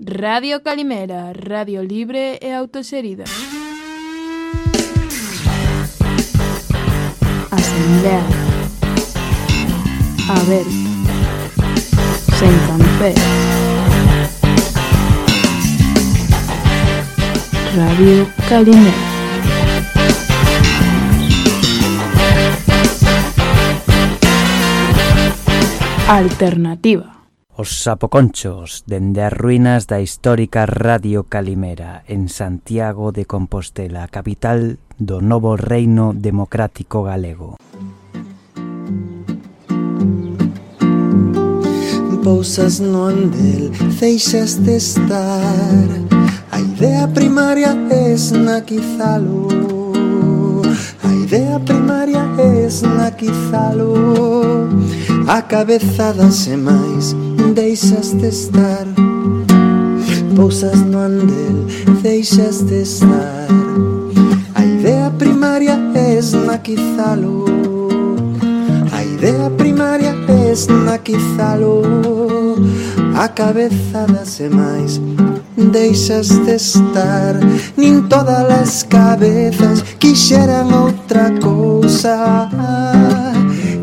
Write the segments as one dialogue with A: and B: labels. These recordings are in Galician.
A: Radio Calimera, radio libre e autoserida. Asamblea. Aberta. Sen cancer. Radio Calimera. Alternativa.
B: Os sapoconchos dende as ruínas da histórica Radio Calimera en Santiago de Compostela, capital do novo reino democrático galego.
C: Pousas no andel, feixas de estar. A idea primaria es naquizalo. A idea primaria es naquizalo. A cabeza danse máis deixas de estar. Pousas no andel, deixas de estar. A idea primaria es na A idea primaria es na quizalo A cabeza danse máis deixas de estar. Nin todas as cabezas quixeran outra cousa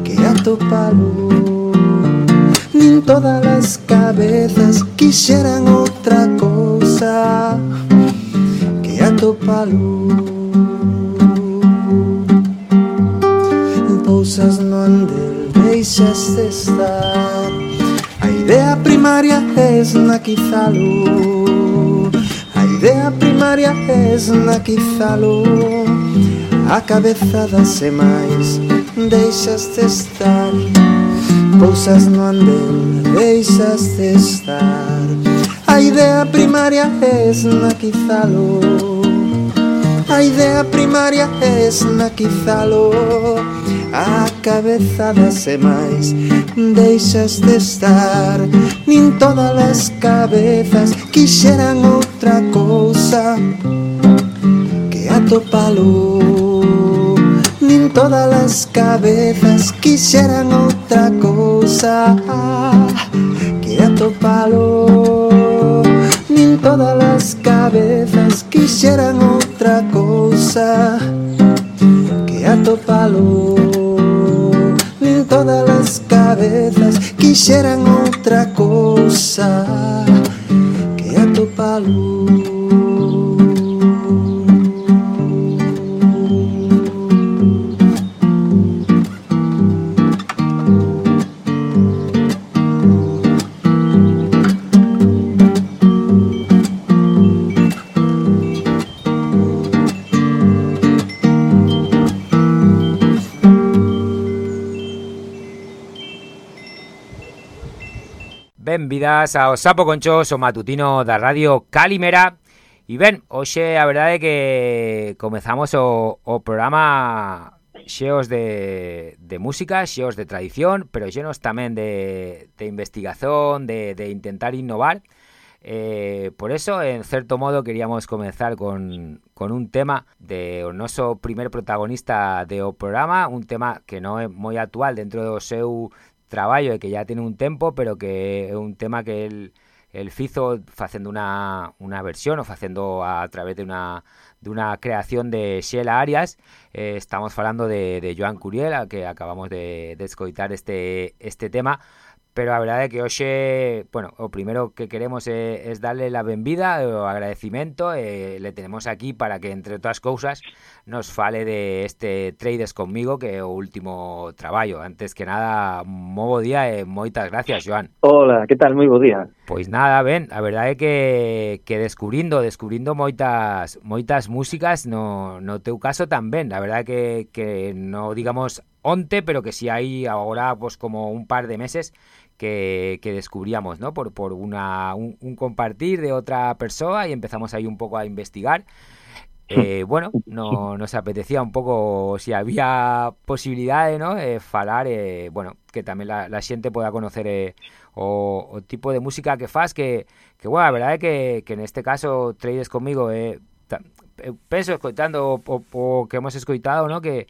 C: Que atopalo. Todas las cabezas quisieran otra cosa que a Pousas no Pousas deixas de estar. A idea primaria es na quizalo A idea primaria es na quizalo A cabezada se máis deixaste estar cousas no andén deixas de estar A idea primaria es naquizalo A idea primaria es naquizalo A cabeza das e máis deixas de estar Nin todas as cabezas quixeran outra cousa Que atopalo todas las cabezas quisieran otra cosa que gato palo. Ni todas las cabezas quisieran otra cosa que gato palo. Ni todas las cabezas quisieran otra cosa que gato palo.
D: Benvidas ao Sapo Conchos, o matutino da Radio Calimera. E ben, hoxe a verdade que comezamos o, o programa xeos de, de música, xeos de tradición Pero xenos tamén de, de investigación, de, de intentar innovar. Eh, Por eso, en certo modo, queríamos comenzar con, con un tema de o noso primer protagonista do programa Un tema que non é moi actual dentro do seu traballo e que ya tiene un tempo, pero que é un tema que el, el fizo facendo unha, unha versión ou facendo a, través de unha, de unha creación de Xela Arias. Eh, estamos falando de, de Joan Curiel, que acabamos de, de escoitar este, este tema, pero a verdade é que hoxe, bueno, o primeiro que queremos é, é darle la benvida, o agradecimento, e eh, le tenemos aquí para que, entre outras cousas, nos fale de este Trades conmigo, que é o último traballo. Antes que nada, moi bo día eh, e moitas gracias, Joan.
E: Hola, que tal? Moi bo día.
D: Pois nada, ben, a verdade é que, que descubrindo, descubrindo moitas moitas músicas, no, no teu caso tamén, a verdade é que, que no digamos onte, pero que si hai agora pues, como un par de meses que, que descubríamos, ¿no? Por, por una, un, un, compartir de otra persona y empezamos ahí un poco a investigar. Eh, bueno, no, nos apetecía un pouco si había posibilidade, ¿no? Eh, falar, eh, bueno, que tamén la, la xente poda conocer eh, o, o tipo de música que faz que, que bueno, a verdade é que, que neste caso trades comigo eh, eu penso escoitando o, o, o que hemos escoitado, ¿no? Que,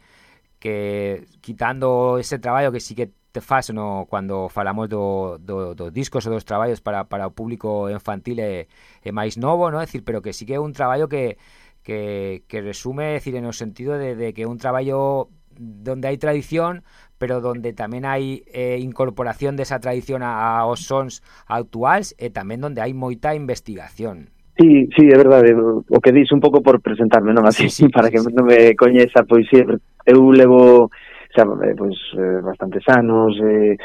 D: que quitando ese traballo que sí que te faz no cando falamos do, do, dos discos ou dos traballos para, para o público infantil e, e máis novo, no? É pero que sí que é un traballo que, que, que resume, decir, en o sentido de, de que é un traballo donde hai tradición, pero donde tamén hai eh, incorporación desa tradición a, aos sons actuais e tamén donde hai moita investigación.
E: Sí, sí, é verdade, eh, o que dis un pouco por presentarme, non así, sí, sí, para sí, que sí. non me coñeza, pois sí, eu levo xa eh, pois, eh, bastantes anos, eh,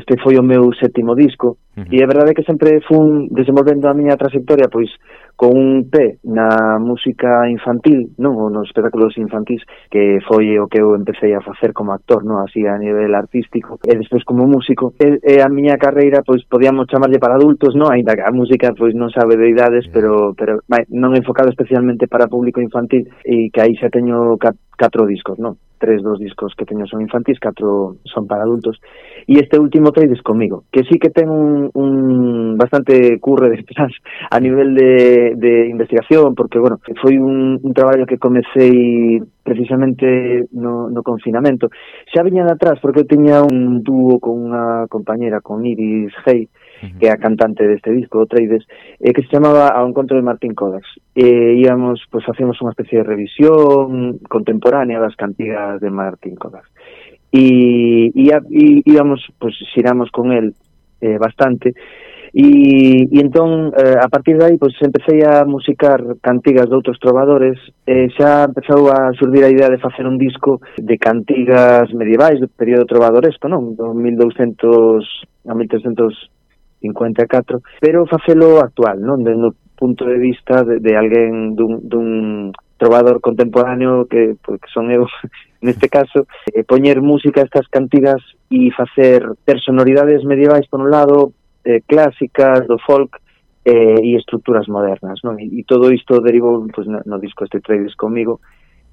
E: este foi o meu sétimo disco, uh -huh. e é verdade que sempre fun desenvolvendo a miña trayectoria, pois, con un pé na música infantil, non ou nos espectáculos infantís, que foi o que eu empecé a facer como actor, non así a nivel artístico, e despois como músico. E, e a miña carreira, pois, podíamos chamarlle para adultos, non? Ainda que a música, pois, non sabe de idades, pero, pero vai, non enfocado especialmente para público infantil, e que aí xa teño catro discos, non? tres dos discos que teño son infantis, catro son para adultos, e este último traides comigo, que sí que ten un, un bastante curre detrás a nivel de, de investigación, porque, bueno, foi un, un traballo que comecei precisamente no, no confinamento. Xa viña de atrás, porque eu tiña un dúo con unha compañera, con Iris Hey, que é a cantante deste disco, o Trades, eh, que se chamaba Ao encontro de Martín Codax. Eh, íamos, pois, pues, unha especie de revisión contemporánea das cantigas de Martín Codax. E, e, e pois, pues, xiramos con el eh, bastante, E, e entón, eh, a partir de aí, pois, empecé a musicar cantigas de outros trovadores, e xa empezou a surdir a idea de facer un disco de cantigas medievais do período trovadoresco, non? Do 1200 a 1300 54, pero facelo actual, non? Dendo punto de vista de, de alguén dun, dun trovador contemporáneo que, pues, que son eu neste caso, eh, poñer música a estas cantigas e facer ter sonoridades medievais por un lado, eh, clásicas, do folk, eh, e estructuras modernas, non? E, e todo isto derivou pues, no, no disco este Trades comigo,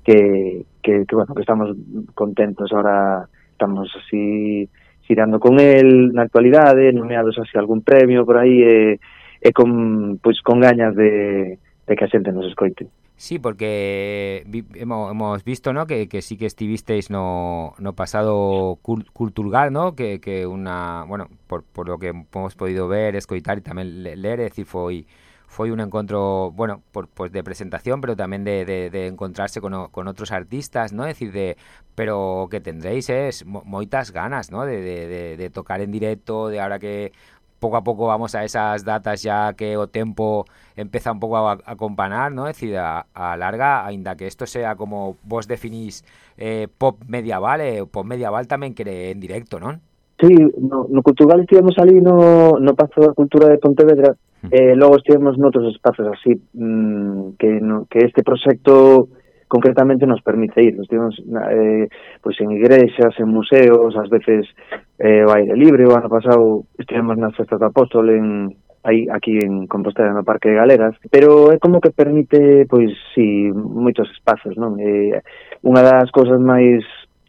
E: que, que, que, bueno, que estamos contentos, ahora estamos así xirando con el na actualidade, nomeados así algún premio por aí e, e con, pois, con gañas de, de que a xente nos escoite.
D: Sí, porque vi, hemos, hemos visto ¿no? que, que sí que estivisteis no, no pasado cult culturgal, ¿no? que, que una, bueno, por, por lo que hemos podido ver, escoitar y tamén ler, é dicir, foi, foi un encontro, bueno, por, pues de presentación, pero tamén de, de, de encontrarse con, outros artistas, ¿no? Decir, de, pero que tendréis es moitas ganas, ¿no? De, de, tocar en directo, de ahora que pouco a pouco vamos a esas datas ya que o tempo empeza un pouco a, a ¿no? Es decir, a, larga, aínda que isto sea como vos definís eh, pop medieval, eh, pop medieval tamén quere en directo, non?
E: Sí, no, no cultural estivemos ali no, no Pazo da Cultura de Pontevedra e eh, logo estivemos noutros espazos así mmm, que, no, que este proxecto concretamente nos permite ir. Estivemos eh, pois en igrexas, en museos, ás veces eh, o aire libre, o ano pasado estivemos nas festas de apóstol en, aí aquí en Compostela no Parque de Galeras, pero é como que permite pois si sí, moitos espazos, non? Eh, unha das cousas máis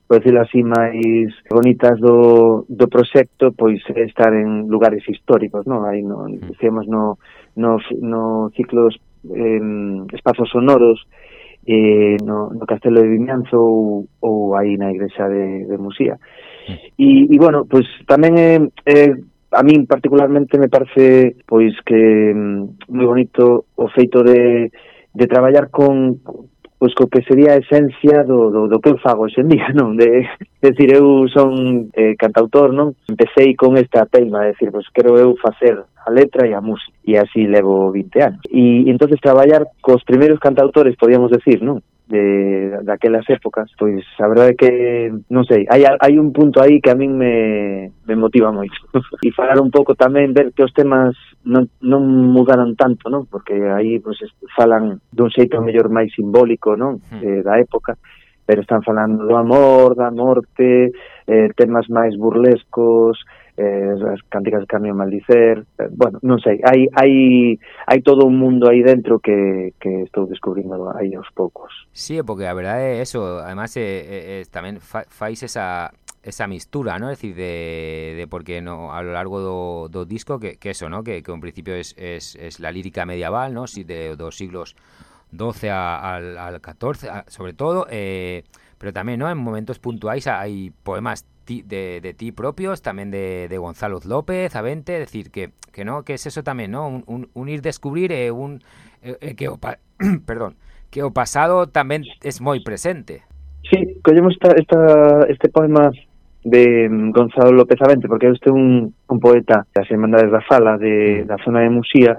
E: por decirlo así, máis bonitas do, do proxecto, pois estar en lugares históricos, non? Aí, no, mm. dicemos, no, no, no ciclos dos eh, espazos sonoros, eh, no, no Castelo de Vimianzo ou, ou aí na igrexa de, de Musía. E, mm. e bueno, pois tamén é, é a min particularmente me parece pois que moi bonito o feito de de traballar con pois co que sería a esencia do, do, do que eu fago hoxe en día, non? De, de decir, eu son eh, cantautor, non? Empecéi con esta teima, de decir, pois quero eu facer a letra e a música, e así levo 20 anos. E, e entonces traballar cos primeiros cantautores, podíamos decir, non? de daquelas épocas, pois a verdade é que, non sei, hai, hai un punto aí que a min me, me motiva moito. e falar un pouco tamén, ver que os temas non, non mudaron tanto, non? Porque aí pois, falan dun xeito mellor máis simbólico, non? Hmm. Eh, da época, pero están falando do amor, da morte, eh, temas máis burlescos, eh, as cánticas de Cambio Maldicer, eh, bueno, non sei, hai, hai, hai todo un mundo aí dentro que, que estou descubrindo aí aos poucos.
D: Sí, porque a verdade é eso, además eh, eh, tamén fa, fais esa esa mistura, ¿no? Es decir, de, de porque no a lo largo do, do disco que, que eso, ¿no? Que, que en principio es, es, es la lírica medieval, ¿no? Si de dos siglos 12 al, al 14, a, sobre todo, eh, pero tamén, ¿no? En momentos puntuais hai poemas ti, de, de ti propios, tamén de, de Gonzalo López, Avente, decir que, que no, que es eso tamén, ¿no? Un, un, un ir descubrir eh, un eh, eh, que o pa, perdón, que o pasado tamén es moi presente.
E: Sí, collemos esta, esta, este poema de mm, Gonzalo López Avente, porque este é un, un poeta das Irmandades da Fala, de, da mm. zona de Musía,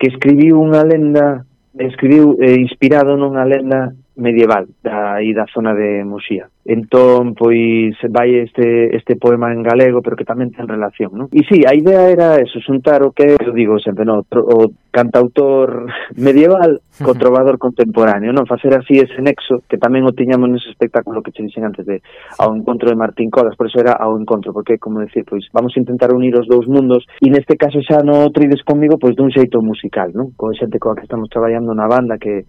E: que escribiu unha lenda, escribiu eh, inspirado nunha lenda medieval da, aí da zona de Muxía. Entón, pois, vai este, este poema en galego, pero que tamén ten relación, non? E sí, a idea era eso, xuntar o que, eu digo sempre, no, o cantautor medieval co trovador contemporáneo, non? Facer así ese nexo, que tamén o tiñamos nese espectáculo que che dixen antes de ao encontro de Martín Colas, por eso era ao encontro, porque, como decir, pois, vamos a intentar unir os dous mundos, e neste caso xa no trides comigo, pois, dun xeito musical, non? Con xente coa que estamos traballando na banda, que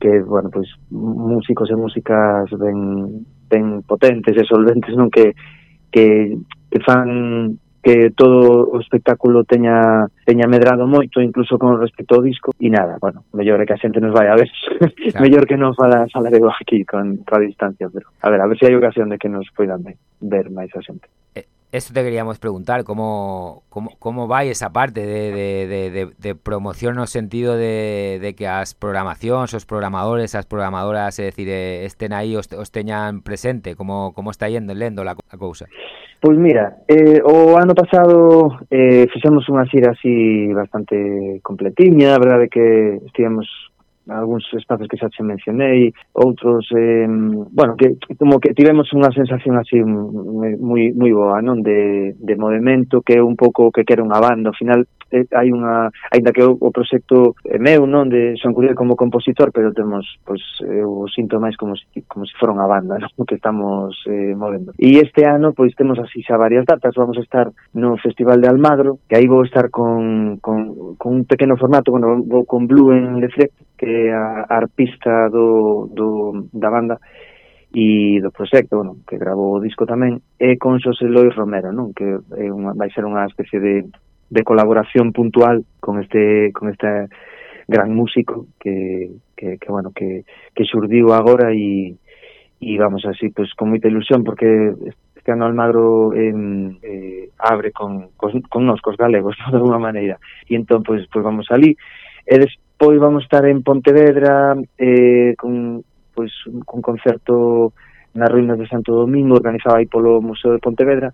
E: que, bueno, pois músicos e músicas ben, ben potentes e solventes, non que, que, que fan que todo o espectáculo teña teña medrado moito incluso con respecto ao disco e nada, bueno, mellor é que a xente nos vai a ver. Claro. mellor que non fala falaremos aquí con a distancia, pero a ver, a ver se si hai ocasión de que nos poidan ver, máis a xente.
D: Eh, Esto te queríamos preguntar, ¿cómo, cómo, cómo va esa parte de, de, de, de promoción no sentido de, de que as programacións, os programadores, as programadoras, é dicir, eh, estén aí, os, os teñan presente, como, como está yendo, lendo la, a cousa?
E: Pois mira, eh, o ano pasado eh, fixemos unha xira así bastante completiña, a verdade que estivemos algúns espazos que xa che mencionei, outros, eh, bueno, que como que tivemos unha sensación así moi moi boa, non, de, de movimento, que é un pouco que quere unha banda, ao final eh, hai unha aínda que o, o proxecto é meu, non, de Son Curiel como compositor, pero temos pois eh, eu sinto máis como se como se fora unha banda, non, que estamos eh, movendo. E este ano pois temos así xa varias datas, vamos a estar no Festival de Almagro, que aí vou estar con con con un pequeno formato, bueno, vou con Blue en Lefre, que é a, arpista do, do da banda e do proxecto, bueno, que grabou o disco tamén, é con Xosé Lois Romero, non? que é unha, vai ser unha especie de de colaboración puntual con este con este gran músico que, que, que bueno que, que xurdiu agora e e vamos así pues con moita ilusión porque este ano Almagro eh, eh, abre con, con, con nos, cos galegos, no, de alguma maneira. E entón, pois, pues, pois pues vamos ali. E despois vamos estar en Pontevedra eh, con, pois, un, con concerto nas ruínas de Santo Domingo, organizado aí polo Museo de Pontevedra,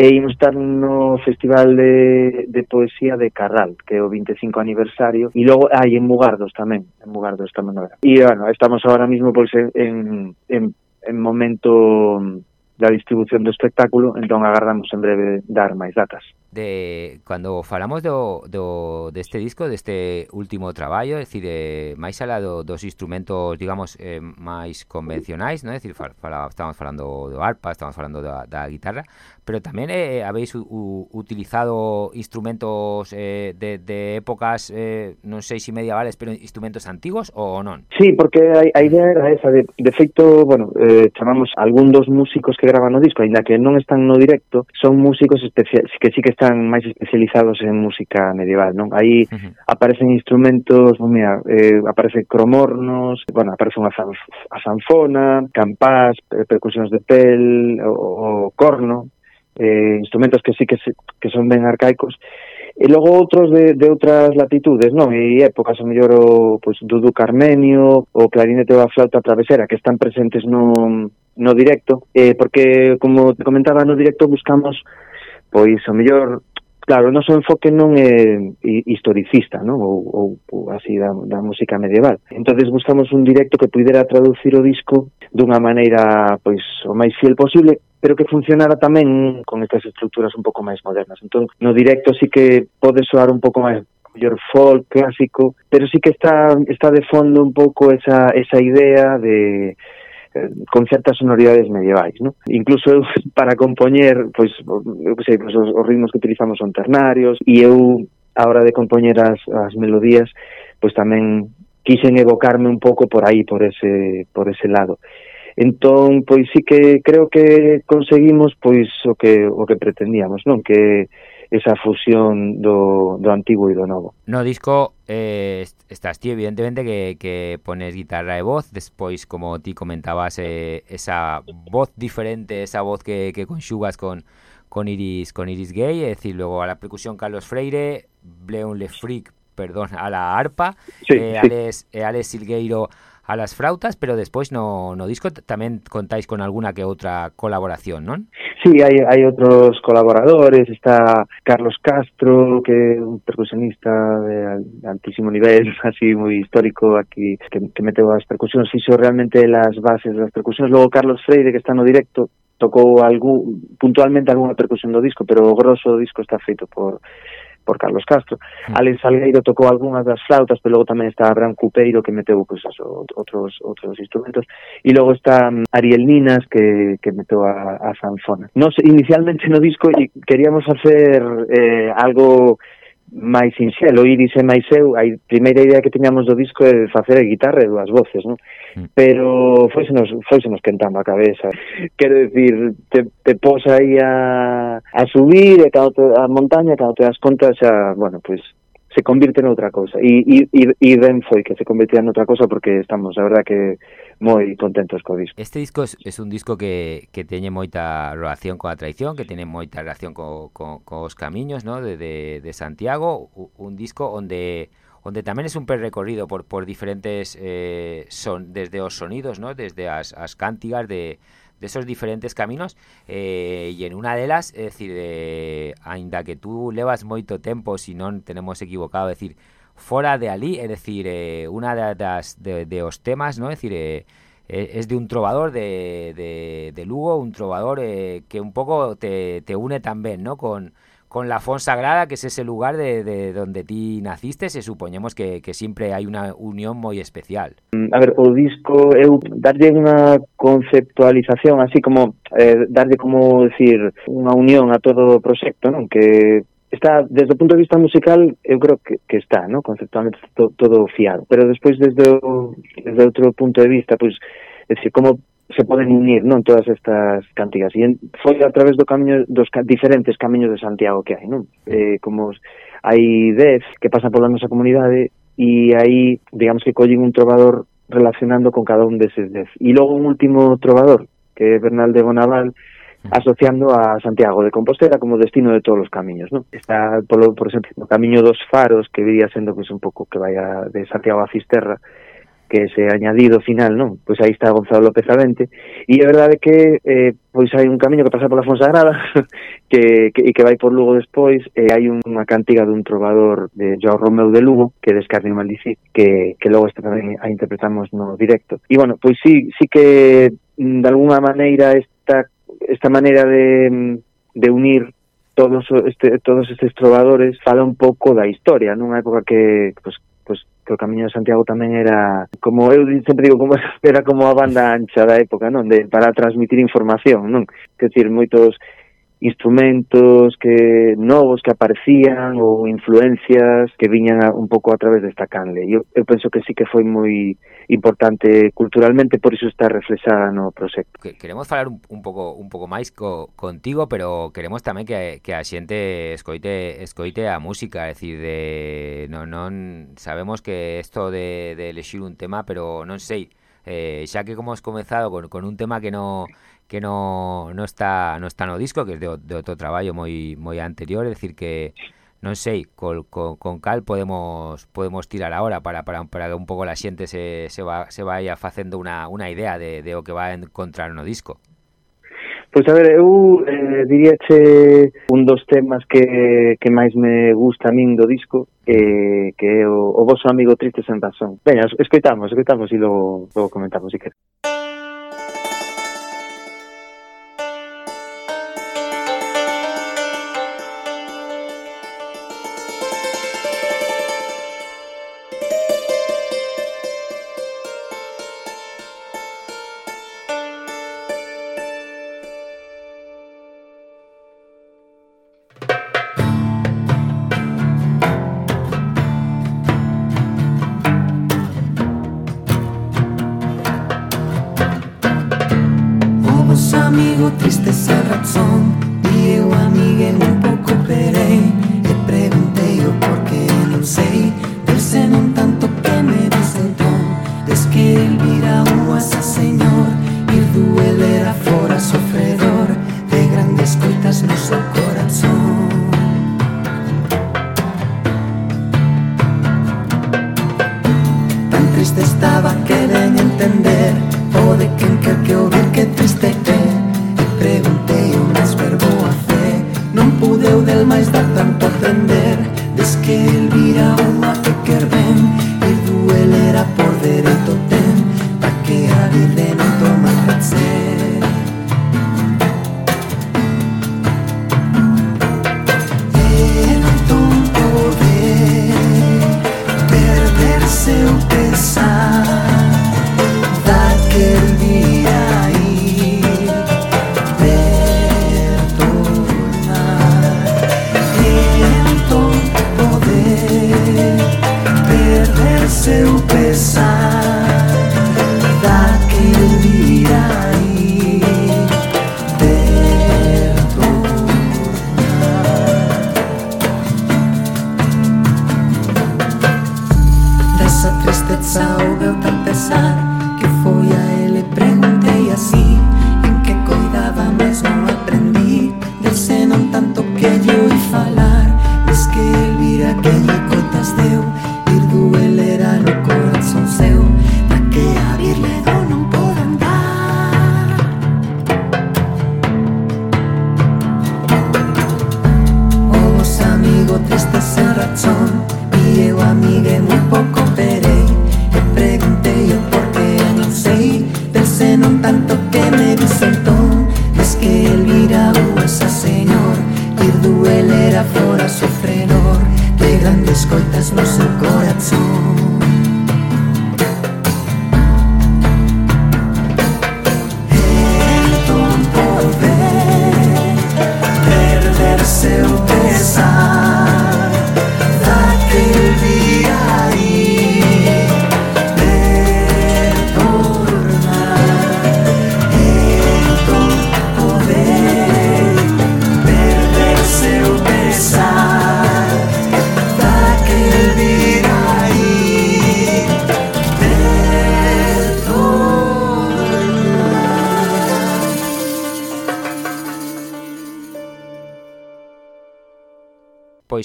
E: e imos estar no Festival de, de Poesía de Carral, que é o 25 aniversario, e logo hai en Mugardos tamén, en Mugardos tamén. E, bueno, estamos ahora mismo pois, en, en, en momento da distribución do espectáculo, entón agardamos en breve dar máis datas
D: de cando falamos do, do deste disco, deste último traballo, é dicir, eh, máis alá do, dos instrumentos, digamos, eh, máis convencionais, non? É dicir, fal, fal, estamos falando do arpa, estamos falando da, da guitarra, pero tamén eh, habéis u, u, utilizado instrumentos eh, de, de épocas, eh, non sei se si medievales, pero instrumentos antigos ou non?
E: Sí, porque a, a idea era esa, de, de feito, bueno, eh, chamamos algún dos músicos que graban o disco, ainda que non están no directo, son músicos que sí que están están máis especializados en música medieval, non? Aí uh -huh. aparecen instrumentos, bueno, mira, eh, aparece cromornos, bueno, aparece unha a sanfona, campás, percusións de pel, o, o corno, eh, instrumentos que sí que, se, que son ben arcaicos, e logo outros de, de outras latitudes, non? E épocas, o mellor, o pues, Dudu Carmenio, o clarinete ou a flauta travesera, que están presentes no, no directo, eh, porque, como te comentaba, no directo buscamos pois o mellor claro, o noso enfoque non é historicista, non? Ou, ou, ou así da, da música medieval. Entonces buscamos un directo que pudera traducir o disco dunha maneira pois o máis fiel posible, pero que funcionara tamén con estas estructuras un pouco máis modernas. Entón, no directo sí que pode soar un pouco máis mellor folk clásico, pero sí que está está de fondo un pouco esa esa idea de con certas sonoridades medievais, ¿no? Incluso eu para compoñer, pois, eu sei, pois os, os ritmos que utilizamos son ternarios e eu a hora de compoñer as, as melodías, pois tamén quixen evocarme un pouco por aí, por ese por ese lado. Entón, pois sí que creo que conseguimos pois o que o que pretendíamos, non? Que esa fusión do, do antigo e do novo.
D: No disco eh, estás ti evidentemente que, que pones guitarra e voz, despois como ti comentabas eh, esa voz diferente, esa voz que, que conxugas con con Iris con Iris Gay, es decir, luego a la percusión Carlos Freire, Bleon Le Freak, perdón, a la arpa,
E: sí,
D: eh,
E: sí.
D: Alex, eh, Alex Silgueiro a las frautas, pero despois no, no disco. Tamén contáis con alguna que outra colaboración, non?
E: Sí, hai, hai outros colaboradores, está Carlos Castro, que é un percusionista de altísimo nivel, así moi histórico aquí, que, que meteu as percusións, fixo realmente las bases das percusións, logo Carlos Freire, que está no directo, tocou algún, puntualmente algunha percusión do disco, pero grosso disco está feito por por Carlos Castro. Mm. Alex Salgueiro tocou algunhas das flautas, pero logo tamén está Abraham Cupeiro que meteu pues, eso, outros outros instrumentos e logo está mm, Ariel Ninas que, que meteu a, a sanfona. Nos inicialmente no disco queríamos hacer eh, algo máis sinxelo, Iris e máis eu, a primeira idea que teñamos do disco é facer a guitarra e dúas voces, non? Mm. pero foisenos, foisenos quentando a cabeza. Quero dicir, te, te pos aí a, a subir e cando te, a montaña, cando te das conta xa, bueno, pois pues, se convirte en outra cousa. E, e, e ben foi que se convirtiera outra cousa porque estamos, a verdad, que moi contentos co disco.
D: Este disco es, es un disco que, que teñe moita relación coa traición, que teñe moita relación co, co, cos camiños, ¿no? de, de, de Santiago, un disco onde onde tamén es un percorrido por, por diferentes eh, son desde os sonidos, ¿no? desde as, as cántigas de, de esos diferentes caminos eh, e en una delas, é dicir, eh, aínda que tú levas moito tempo, si non tenemos equivocado, é dicir, fora de ali, é dicir, eh, una das de, de os temas, ¿no? É dicir, eh, es de un trovador de, de, de Lugo, un trovador eh, que un pouco te, te une tamén, ¿no? Con, con la Fonsagrada, que es ese lugar de, de donde ti naciste, se supoñemos que, que sempre hai unha unión moi especial.
E: Mm, a ver, o disco, eu darlle unha conceptualización, así como eh, darlle como decir unha unión a todo o proxecto, non? Que está desde o punto de vista musical eu creo que, que está, ¿no? conceptualmente to, todo fiado, pero despois desde o, desde outro punto de vista, pois pues, decir, como se poden unir non todas estas cantigas. E foi a través do camiño dos ca, diferentes camiños de Santiago que hai non? Eh, como hai dez que pasan pola nosa comunidade e aí digamos que collen un trovador relacionando con cada un deses dez. E logo un último trovador que é Bernal de Bonaval asociando a Santiago de Compostela como destino de todos os camiños, non? Está, polo, por exemplo, o camiño dos faros, que viría sendo pois, un pouco que vai a, de Santiago a Fisterra, que ese añadido final, non? Pois aí está Gonzalo López Avente, e a verdade é que eh, pois hai un camiño que pasa pola Fonsagrada que, que, e que vai por Lugo despois, e eh, hai unha cantiga dun trovador de Joao Romeu de Lugo, que descarne Maldicir, que, que logo esta tamén a interpretamos no directo. E bueno, pois sí, sí que mm, de alguna maneira esta, esta maneira de, mm, de unir todos este, todos estes trovadores fala un pouco da historia, nunha época que pues, que o Camiño de Santiago tamén era, como eu sempre digo, como era como a banda ancha da época, non? De, para transmitir información, non? Que decir, moitos instrumentos que novos que aparecían ou influencias que viñan a, un pouco a través desta canle. Eu, eu penso que sí que foi moi importante culturalmente, por iso está reflexada no proxecto.
D: Que, queremos falar un, un pouco un pouco máis co, contigo, pero queremos tamén que, que a xente escoite escoite a música, é dicir, de non, non sabemos que isto de, de elegir un tema, pero non sei, eh, xa que como has comezado con, con un tema que no que no, no está no está no disco, que es de, de outro traballo moi moi anterior, é dicir que non sei, col, con, con cal podemos podemos tirar agora para, para, para que un pouco la xente se, se, va, se vaya facendo unha unha idea de, de o que va a encontrar no disco.
E: Pois a ver, eu eh, diríache un dos temas que, que máis me gusta a min do disco eh, que é o, o vosso amigo triste sen razón. Venga, escoitamos, escoitamos e logo, logo comentamos, si queres.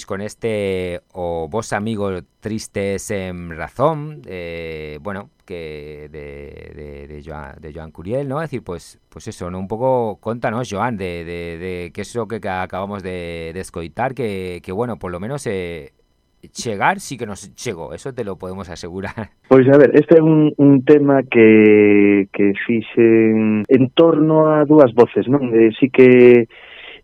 D: Con este o vos amigo tristes en razón, eh, bueno, que de, Joan, de Joan Curiel, ¿no? Es decir, pues pues eso, ¿no? Un poco, contanos, Joan, de, qué es lo que acabamos de, escoitar, que, que, bueno, por lo menos eh, chegar sí que nos chegou, eso te lo podemos asegurar.
E: Pois a ver, este é un, un tema que, que fixen en torno a dúas voces, non? Eh, sí que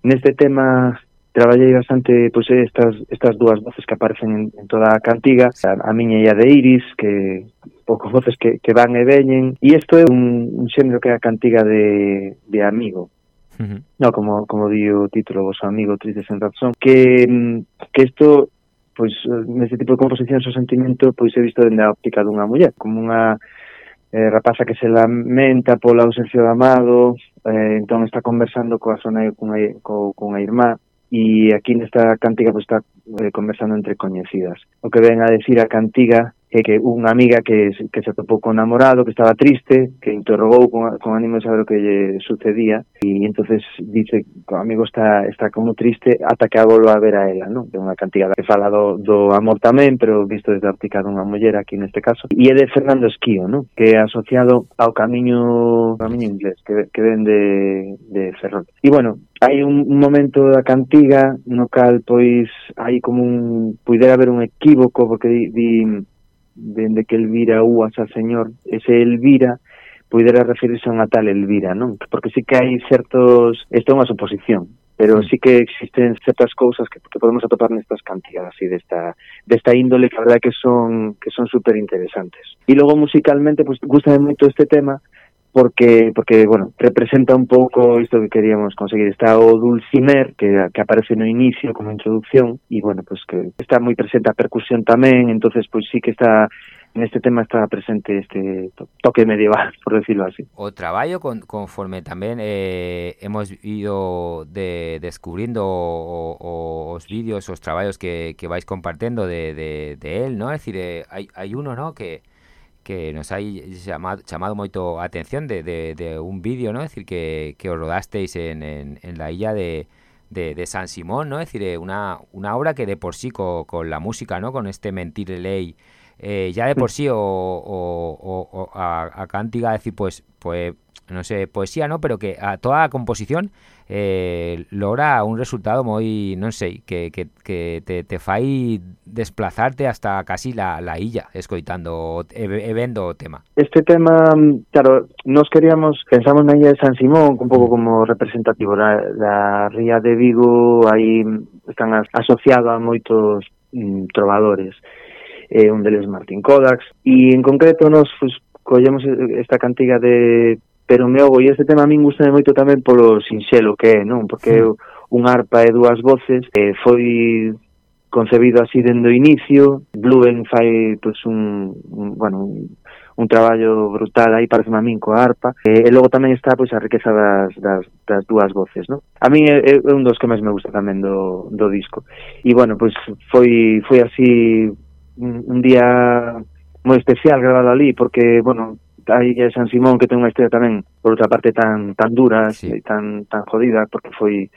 E: neste tema traballei bastante pois eh, estas estas dúas voces que aparecen en, en toda a cantiga, a, a miña e a de Iris que pouco voces que, que van e veñen e isto é un, un xénero que é a cantiga de, de amigo uh -huh. no, como, como di o título vos amigo tristes en razón que, que isto pois neste tipo de composicións o sentimento pois pues, é visto dende a óptica dunha muller como unha eh, rapaza que se lamenta pola ausencia do amado, eh, entón está conversando coa zona cunha, co, cunha irmá, e aquí nesta cantiga pues, está eh, conversando entre coñecidas. O que ven a decir a cantiga é que unha amiga que, que se topou con namorado, que estaba triste, que interrogou con, con ánimo de saber o que lle sucedía, e entonces dice que o amigo está, está como triste ata que a volva a ver a ela, non? É unha cantiga que fala do, do amor tamén, pero visto desde a óptica dunha muller aquí neste caso. E é de Fernando Esquío, non? Que é asociado ao camiño, camiño inglés, que, que ven de, de Ferrol. E bueno, hai un, un momento da cantiga no cal pois hai como un puidera haber un equívoco porque di, di dende que Elvira uvas al señor ese Elvira puidera referirse a unha tal Elvira, non? Porque sí que hai certos, isto é unha suposición, pero mm. sí que existen certas cousas que, que podemos atopar nestas cantigas así desta desta índole que a verdade que son que son super interesantes. E logo musicalmente pois, pues gustame moito este tema porque porque bueno, representa un pouco isto que queríamos conseguir. Está o dulcimer que que aparece no inicio como introducción e bueno, pues que está moi presente a percusión tamén, entonces pois pues sí que está en este tema está presente este toque medieval, por decirlo así.
D: O traballo con, conforme tamén eh, hemos ido de, descubrindo o, o, os vídeos, os traballos que, que vais compartendo de, de, de él, ¿no? Es decir, eh, hai, hai uno, ¿no? Que, que nos hai chamado, chamado moito atención de, de, un vídeo, ¿no? Decir, que, que os rodasteis en, en, la illa de, de, San Simón, ¿no? Decir, una, una obra que de por sí co, con la música, ¿no? Con este mentir ley, eh, ya de por sí o, o, o, a, a cántica, decir, pues, pues, no sé, poesía, ¿no? Pero que a toda a composición eh, logra un resultado moi, non sei, que, que, que te, te fai desplazarte hasta casi la, la illa escoitando e, e vendo o tema.
E: Este tema, mm, claro, nos queríamos, pensamos na illa de San Simón un pouco mm. como representativo da, da ría de Vigo, aí mm, están as, asociado a moitos mm, trovadores. Eh, un deles Martín Kodax, e en concreto nos pues, collemos eh, esta cantiga de pero me ogo, e este tema a min gusta moito tamén polo sinxelo que é, non? Porque é un arpa e dúas voces, eh, foi concebido así dende o inicio, Bluben fai pues, un, un, bueno, un, un traballo brutal aí parece a min coa arpa, e, e logo tamén está pois a riqueza das, das, das dúas voces, non? A min é, é un dos que máis me gusta tamén do, do disco. E bueno, pois foi foi así un, un día moi especial grabado ali porque, bueno, aí é San Simón que ten unha historia tamén por outra parte tan tan dura sí. e tan tan jodida porque foi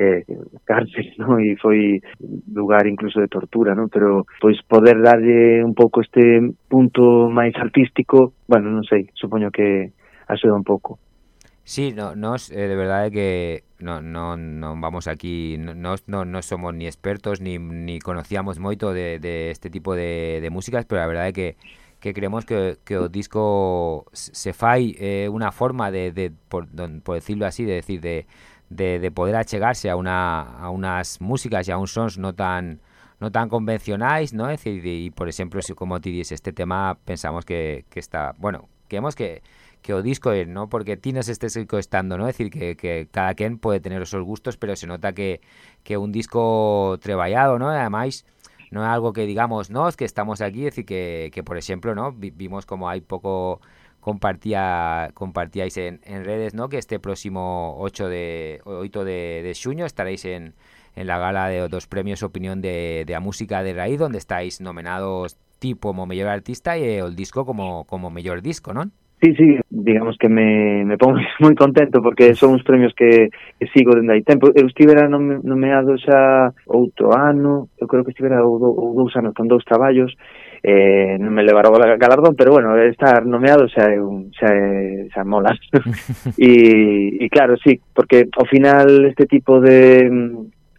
E: eh, cárcel, ¿no? E foi lugar incluso de tortura, ¿no? Pero pois poder darlle un pouco este punto máis artístico, bueno, non sei, supoño que axuda un pouco.
D: Sí, no, nos eh, de verdade que no, no, no vamos aquí, nos no, no somos ni expertos ni, ni conocíamos moito de, de este tipo de, de músicas, pero a verdade que que creemos que, que o disco se fai eh, unha forma de, de por, por decirlo así, de decir de, de, de poder achegarse a una a unas músicas e a uns sons no tan no tan convencionais, ¿no? Es decir, y por exemplo, si como ti dices, este tema pensamos que, que está, bueno, queremos que que o disco é, ¿no? Porque ti nos estés estando, ¿no? Es decir, que, que cada quen pode tener os seus gustos, pero se nota que, que un disco treballado, ¿no? Ademais, no es algo que digamos, no, es que estamos aquí, es decir, que, que por ejemplo, ¿no? Vimos como hay poco compartía compartíais en, en redes, ¿no? Que este próximo 8 de 8 de, de xuño estaréis en, en la gala de dos premios Opinión de, de a Música de Raíz, donde estáis nominados tipo como mellor artista e el disco como como mellor disco, ¿no?
E: Sí, sí, digamos que me, me pongo moi contento porque son uns premios que, que sigo dende hai tempo. Eu estivera nomeado xa outro ano, eu creo que estivera ou, do, ou dous anos con dous traballos, eh, non me levaron o galardón, pero bueno, estar nomeado xa é un, xa, é, xa mola. e, e claro, sí, porque ao final este tipo de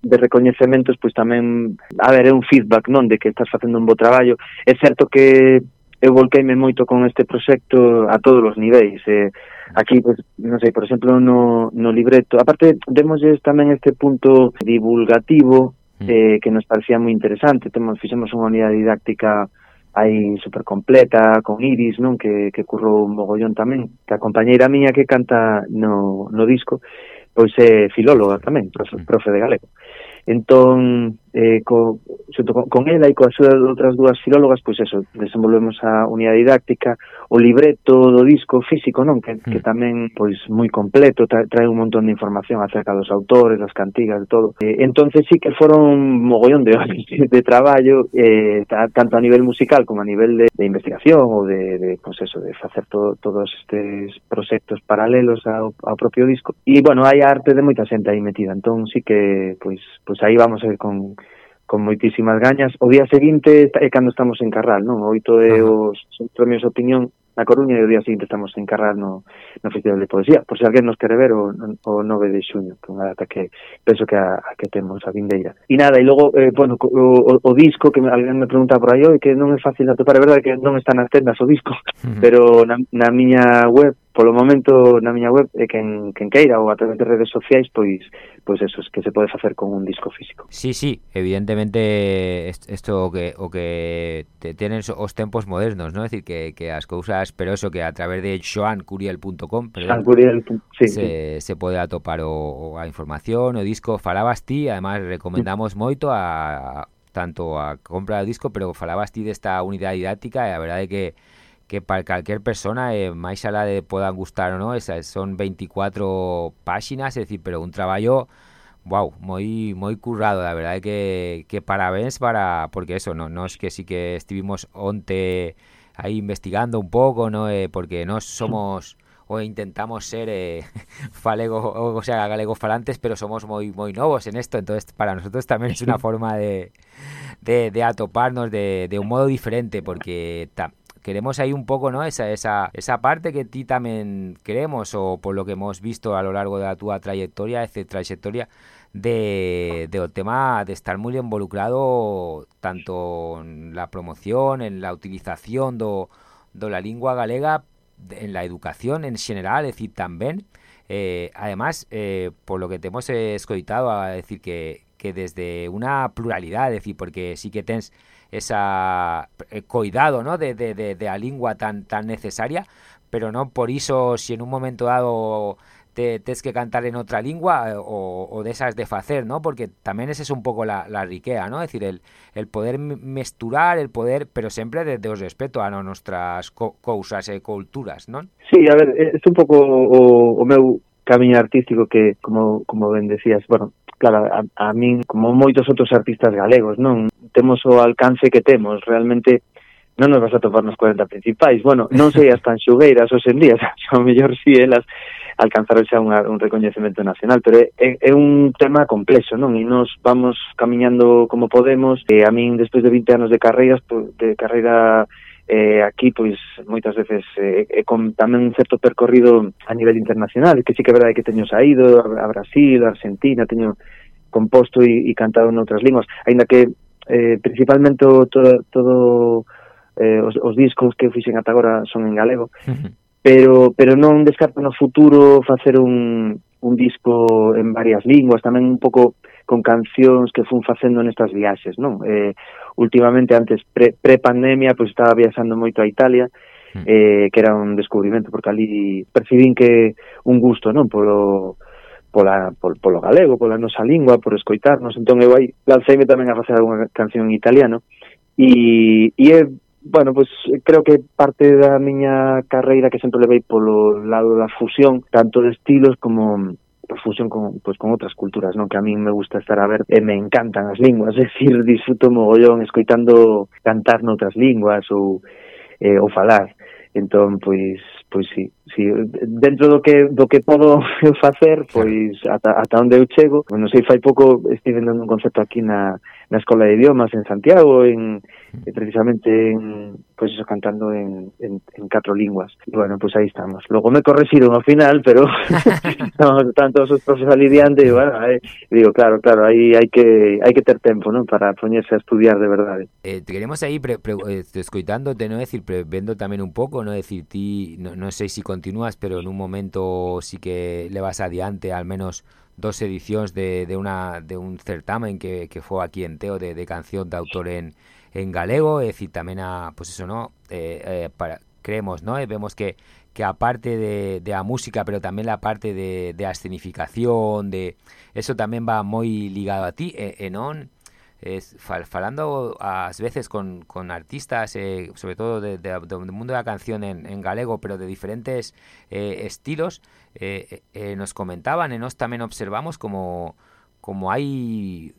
E: de recoñecementos pois tamén, a ver, é un feedback, non, de que estás facendo un bo traballo. É certo que eu volqueime moito con este proxecto a todos os niveis. Eh, aquí, pues, non sei, por exemplo, no, no libreto. Aparte, demosles tamén este punto divulgativo mm. eh, que nos parecía moi interesante. Temos, fixemos unha unidade didáctica aí super completa, con Iris, non que, que currou un mogollón tamén, que a compañeira miña que canta no, no disco, pois é filóloga tamén, profe, mm. profe de galego. Entón, eh, co, xunto con, con ela e coa súa outras dúas filólogas, pois eso, desenvolvemos a unidade didáctica, o libreto do disco físico, non, que, que hmm. tamén pois moi completo, trae, trae un montón de información acerca dos autores, das cantigas, de todo. Eh, entonces sí que foron mogollón de horas de traballo, eh, tanto a nivel musical como a nivel de, de investigación ou de, de pois eso, de facer todo, todos estes proxectos paralelos ao, ao propio disco. E bueno, hai arte de moita xente aí metida, entón sí que pois pois aí vamos a ir con con moitísimas gañas. O día seguinte é cando estamos en Carral, non? Oito é os premios Opinión na Coruña e o día seguinte estamos en Carral no, no Festival de Poesía, por se alguén nos quere ver o, o 9 de xuño, que é unha data que penso que a, a que temos a vindeira. E nada, e logo, eh, bueno, o, o, o disco que alguén me pregunta por aí, que non é fácil de atopar, é verdade que non está nas tendas o disco, uh -huh. pero na, na miña web polo momento na miña web é quen, quen queira ou a través de redes sociais pois pois eso es que se pode facer con un disco físico.
D: Sí, sí, evidentemente isto o que o que te tenen os tempos modernos, non? É dicir que, que as cousas, pero eso que a través de joancuriel.com, Joancuriel, sí, se, sí. se pode atopar o, o a información, o disco falabas ti, además recomendamos moito a tanto a compra do disco, pero falabas ti desta unidade didáctica e a verdade é que que para calquer persona, eh, máis alá de podan gustar ou non, esas son 24 páxinas, é dicir, pero un traballo wow, moi moi currado, la verdade que que parabéns para porque eso, no, nos que sí que estivimos onte aí investigando un pouco, no, eh, porque nós somos o intentamos ser eh, falego, o sea, galegos falantes, pero somos moi moi novos en esto, entonces para nosotros tamén es una forma de de, de atoparnos de, de un modo diferente porque ta, queremos ahí un poco, ¿no? Esa, esa, esa parte que ti también queremos o por lo que hemos visto a lo largo de tu trayectoria, esa trayectoria de, de tema de estar muy involucrado tanto en la promoción, en la utilización de la lengua galega en la educación en general, es decir, también eh, además, eh, por lo que te hemos escoitado, a decir que, que desde una pluralidad, es decir, porque sí que tens esa eh, cuidado ¿no? de, de, de, la lengua tan, tan necesaria, pero no por eso si en un momento dado te tienes que cantar en otra lengua eh, o, o de esas de facer, ¿no? Porque también esa es un poco la, la riquea, ¿no? Es decir, el, el poder mesturar, el poder, pero siempre desde de respeto a nuestras co cousas e culturas, ¿no?
E: Sí, a ver, es un pouco o, o artístico que, como, como ben decías, bueno, claro, a, a min, como moitos outros artistas galegos, non temos o alcance que temos, realmente non nos vas a topar nos 40 principais. Bueno, non sei as tan xugueiras os en días, xa o mellor si elas alcanzaron xa unha, un recoñecemento nacional, pero é, é un tema complexo, non? E nos vamos camiñando como podemos, e a min, despois de 20 anos de carreiras, de carreira eh, aquí pois moitas veces eh, con tamén un certo percorrido a nivel internacional, que sí que é verdade que teño saído a Brasil, a Argentina, teño composto e, e cantado outras linguas, aínda que eh, principalmente todo, todo eh, os, os discos que fixen ata agora son en galego, uh -huh. pero pero non descarto no futuro facer un, un disco en varias linguas, tamén un pouco con cancións que fun facendo nestas viaxes, non? Eh, últimamente antes pre, pre pandemia pois estaba viaxando moito a Italia mm. eh, que era un descubrimento porque ali percibín que un gusto non polo pola, pol, polo galego, pola nosa lingua, por escoitarnos. Entón eu aí lanceime tamén a facer algunha canción en italiano e, e é, bueno, pues, creo que parte da miña carreira que sempre levei polo lado da fusión, tanto de estilos como profusión con, pues, con outras culturas, non? Que a min me gusta estar a ver e me encantan as linguas, é dicir, disfruto mogollón escoitando cantar noutras linguas ou, eh, ou falar. Entón, pois, pois sí, sí, dentro do que do que podo facer, pois ata, ata onde eu chego, non sei, fai pouco estive dando un concepto aquí na na Escola de Idiomas en Santiago, en, precisamente en, pues eso, cantando en, en, en catro linguas. E bueno, pues aí estamos. Logo me correxiron ao final, pero no, tanto os profes ali diante, e bueno, eh, digo, claro, claro, aí hai que hai que ter tempo, non, para poñerse a estudiar de verdade.
D: Eh, te queremos aí pre, pre, eh, escoitándote, no decir, pre, vendo tamén un pouco, no decir, ti no, no sei si continúas, pero en un momento sí que le vas adiante al menos dos edicións de, de, una, de un certamen que, que foi aquí en Teo de, de canción de autor en, en galego, é dicir, tamén a, pues eso, ¿no? Eh, eh, creemos, ¿no? E vemos que que aparte de, de a música, pero tamén la parte de, de a escenificación, de eso tamén va moi ligado a ti, e, e non es, fal, falando ás veces con, con artistas, eh, sobre todo de, de, do mundo da canción en, galego, pero de diferentes eh, estilos, Eh, eh, eh, nos comentaban eh, e nós tamén observamos como como hai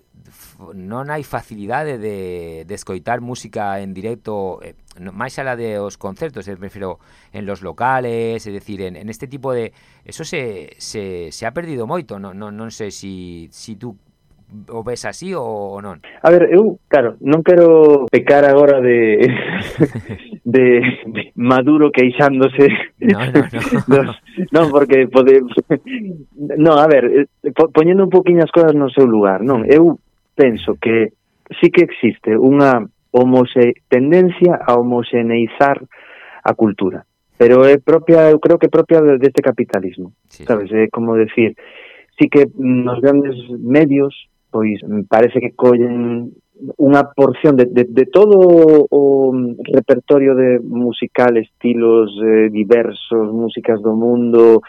D: non hai facilidade de, de escoitar música en directo eh, máis ala de os concertos eh, prefiro en los locales é decir en, en este tipo de eso se, se, se ha perdido moito non, non, non sei se si, si tú o ves así ou non.
E: A ver, eu, claro, non quero pecar agora de de, de Maduro queixándose
D: no, no, no.
E: Dos, non, porque pode non, a ver eh, poñendo un poquinho as coisas no seu lugar non eu penso que sí que existe unha homose, tendencia a homoxeneizar a cultura pero é propia, eu creo que propia deste capitalismo sí. sabes, é como decir sí que nos grandes medios pois parece que collen unha porción de, de, de todo o mm, repertorio de musical, estilos eh, diversos, músicas do mundo,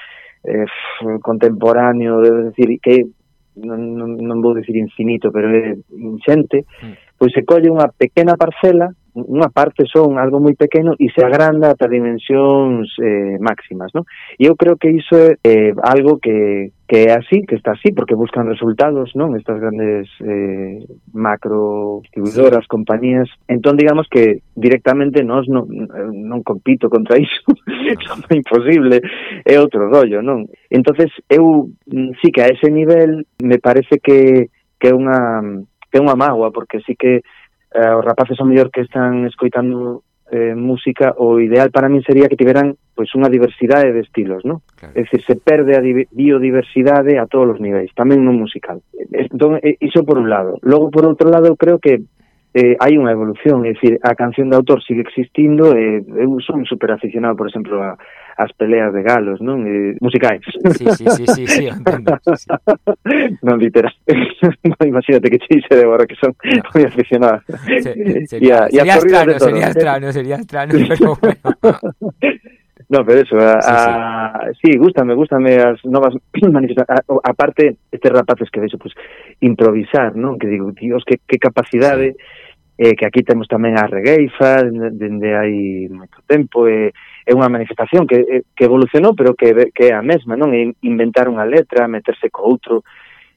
E: eh, contemporáneo, é decir que non, non vou dicir infinito, pero é inxente, mm. pois se colle unha pequena parcela unha parte son algo moi pequeno e se agranda ata dimensións eh, máximas, non? E eu creo que iso é eh, algo que, que é así, que está así, porque buscan resultados, non? Estas grandes eh, macro distribuidoras, compañías. Entón, digamos que directamente nós non, non compito contra iso, non é imposible, é outro rollo, non? Entonces eu mm, sí que a ese nivel me parece que, que é unha que é unha mágoa, porque sí que eh, os rapaces ao mellor que están escoitando eh, música, o ideal para min sería que tiveran pois unha diversidade de estilos, non? Claro. É dicir, se perde a biodiversidade a todos os niveis, tamén no musical. Entón, iso por un lado. Logo, por outro lado, creo que eh, hai unha evolución, é dicir, a canción de autor sigue existindo, eh, eu son super aficionado, por exemplo, a, as peleas de galos, non? E, musicais.
D: Sí, sí, sí, sí, sí, entendo. Sí, sí.
E: non literal. no, imagínate que che dixe de borra que son no. moi aficionados.
D: Se, sería, y a, sería, y a estrano, todo, sería estrano, eh? sería estrano, pero bueno.
E: No, pero eso, a, sí, a, sí. gústame, gústame as novas manifestacións. Aparte, estes rapaces que veixo, pues, improvisar, non? Que digo, dios, que, que capacidade, sí. eh, que aquí temos tamén a regueifa, dende hai moito tempo, e eh, é unha manifestación que, eh, que evolucionou, pero que, que é a mesma, non? E inventar unha letra, meterse co outro,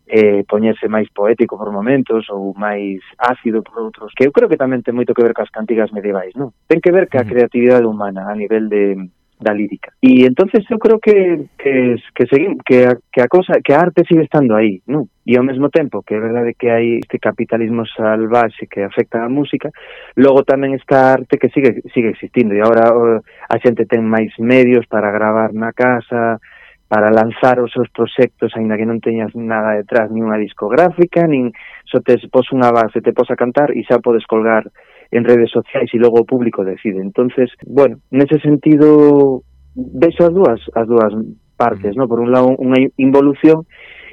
E: eh, poñerse máis poético por momentos ou máis ácido por outros, que eu creo que tamén ten moito que ver coas cantigas medievais, non? Ten que ver ca creatividade humana a nivel de da lírica. E entonces eu creo que que que seguim, que a, que a cosa, que a arte sigue estando aí, non? E ao mesmo tempo que é verdade que hai este capitalismo salvaxe que afecta a música, logo tamén está a arte que sigue sigue existindo e agora oh, a xente ten máis medios para gravar na casa, para lanzar os seus proxectos aínda que non teñas nada detrás, nin unha discográfica, nin só so te pos unha base, te pos a cantar e xa podes colgar en redes sociais e logo o público decide. Entonces, bueno, nese sentido vexo as dúas as dúas partes, mm. ¿no? Por un lado unha involución